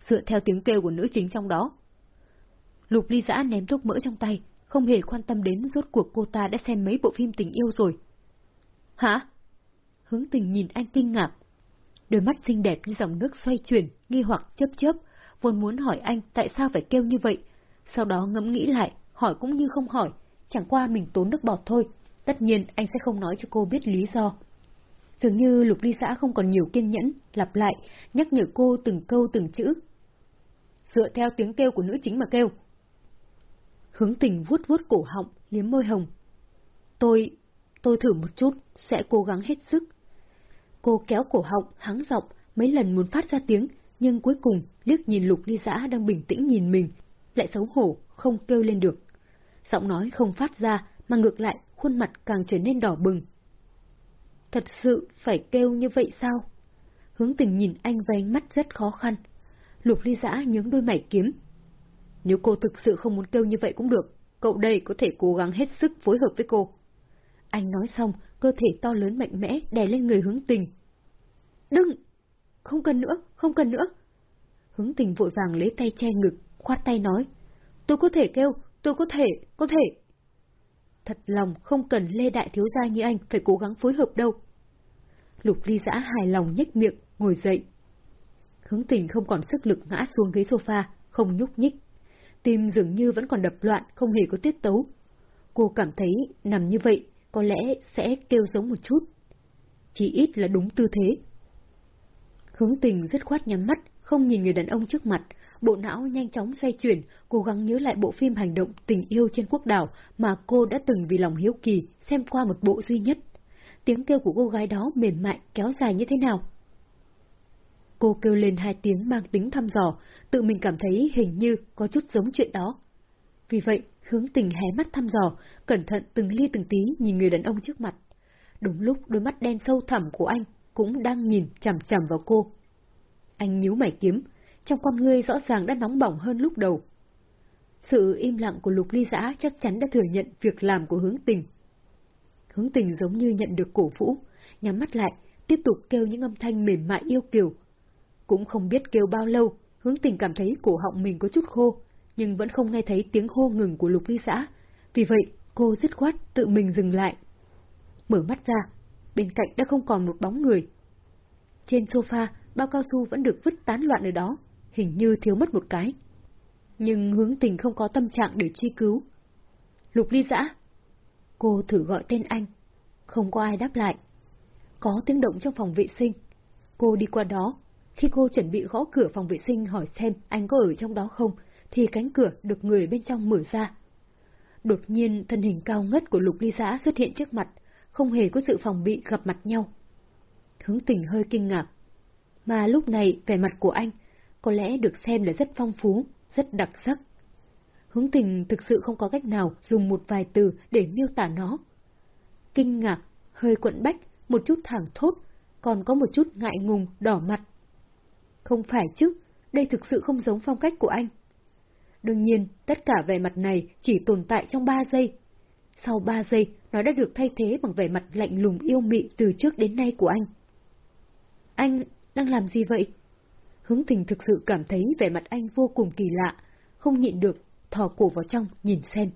Dựa theo tiếng kêu của nữ chính trong đó. Lục ly giã ném thuốc mỡ trong tay, không hề quan tâm đến rốt cuộc cô ta đã xem mấy bộ phim tình yêu rồi. Hả? Hướng tình nhìn anh kinh ngạc. Đôi mắt xinh đẹp như dòng nước xoay chuyển, nghi hoặc chớp chớp, vốn muốn hỏi anh tại sao phải kêu như vậy. Sau đó ngẫm nghĩ lại, hỏi cũng như không hỏi, chẳng qua mình tốn nước bọt thôi. Tất nhiên anh sẽ không nói cho cô biết lý do. Dường như lục ly xã không còn nhiều kiên nhẫn, lặp lại, nhắc nhở cô từng câu từng chữ. Dựa theo tiếng kêu của nữ chính mà kêu. Hướng tình vuốt vuốt cổ họng, liếm môi hồng. Tôi, tôi thử một chút, sẽ cố gắng hết sức. Cô kéo cổ họng, hắng giọng, mấy lần muốn phát ra tiếng, nhưng cuối cùng liếc nhìn lục ly giã đang bình tĩnh nhìn mình, lại xấu hổ, không kêu lên được. Giọng nói không phát ra, mà ngược lại, khuôn mặt càng trở nên đỏ bừng. Thật sự phải kêu như vậy sao? Hướng tình nhìn anh với ánh mắt rất khó khăn. Lục ly giã nhướng đôi mảy kiếm. Nếu cô thực sự không muốn kêu như vậy cũng được, cậu đây có thể cố gắng hết sức phối hợp với cô. Anh nói xong, cơ thể to lớn mạnh mẽ đè lên người hướng tình. Đừng! Không cần nữa, không cần nữa. Hướng tình vội vàng lấy tay che ngực, khoát tay nói. Tôi có thể kêu, tôi có thể, có thể. Thật lòng không cần lê đại thiếu gia như anh phải cố gắng phối hợp đâu. Lục ly giã hài lòng nhếch miệng, ngồi dậy. Hướng tình không còn sức lực ngã xuống ghế sofa, không nhúc nhích. Tim dường như vẫn còn đập loạn, không hề có tiết tấu. Cô cảm thấy nằm như vậy có lẽ sẽ kêu giống một chút. Chỉ ít là đúng tư thế. Hướng tình dứt khoát nhắm mắt, không nhìn người đàn ông trước mặt, bộ não nhanh chóng xoay chuyển, cố gắng nhớ lại bộ phim hành động tình yêu trên quốc đảo mà cô đã từng vì lòng hiếu kỳ xem qua một bộ duy nhất. Tiếng kêu của cô gái đó mềm mại kéo dài như thế nào? Cô kêu lên hai tiếng mang tính thăm dò, tự mình cảm thấy hình như có chút giống chuyện đó. Vì vậy, hướng tình hé mắt thăm dò, cẩn thận từng ly từng tí nhìn người đàn ông trước mặt. Đúng lúc đôi mắt đen sâu thẳm của anh cũng đang nhìn chằm chằm vào cô. Anh nhíu mày kiếm, trong con ngươi rõ ràng đã nóng bỏng hơn lúc đầu. Sự im lặng của lục ly giã chắc chắn đã thừa nhận việc làm của hướng tình. Hướng tình giống như nhận được cổ vũ, nhắm mắt lại, tiếp tục kêu những âm thanh mềm mại yêu kiều. Cũng không biết kêu bao lâu, hướng tình cảm thấy cổ họng mình có chút khô, nhưng vẫn không nghe thấy tiếng hô ngừng của lục ly giã. Vì vậy, cô dứt khoát tự mình dừng lại. Mở mắt ra, bên cạnh đã không còn một bóng người. Trên sofa, bao cao su vẫn được vứt tán loạn ở đó, hình như thiếu mất một cái. Nhưng hướng tình không có tâm trạng để chi cứu. Lục ly dã, Cô thử gọi tên anh. Không có ai đáp lại. Có tiếng động trong phòng vệ sinh. Cô đi qua đó. Khi cô chuẩn bị gõ cửa phòng vệ sinh hỏi xem anh có ở trong đó không, thì cánh cửa được người bên trong mở ra. Đột nhiên thân hình cao ngất của Lục Ly Giã xuất hiện trước mặt, không hề có sự phòng bị gặp mặt nhau. Hướng tình hơi kinh ngạc. Mà lúc này vẻ mặt của anh có lẽ được xem là rất phong phú, rất đặc sắc. Hướng tình thực sự không có cách nào dùng một vài từ để miêu tả nó. Kinh ngạc, hơi quận bách, một chút thẳng thốt, còn có một chút ngại ngùng, đỏ mặt. Không phải chứ, đây thực sự không giống phong cách của anh. Đương nhiên, tất cả vẻ mặt này chỉ tồn tại trong ba giây. Sau ba giây, nó đã được thay thế bằng vẻ mặt lạnh lùng yêu mị từ trước đến nay của anh. Anh đang làm gì vậy? Hướng tình thực sự cảm thấy vẻ mặt anh vô cùng kỳ lạ, không nhịn được, thò cổ vào trong nhìn xem.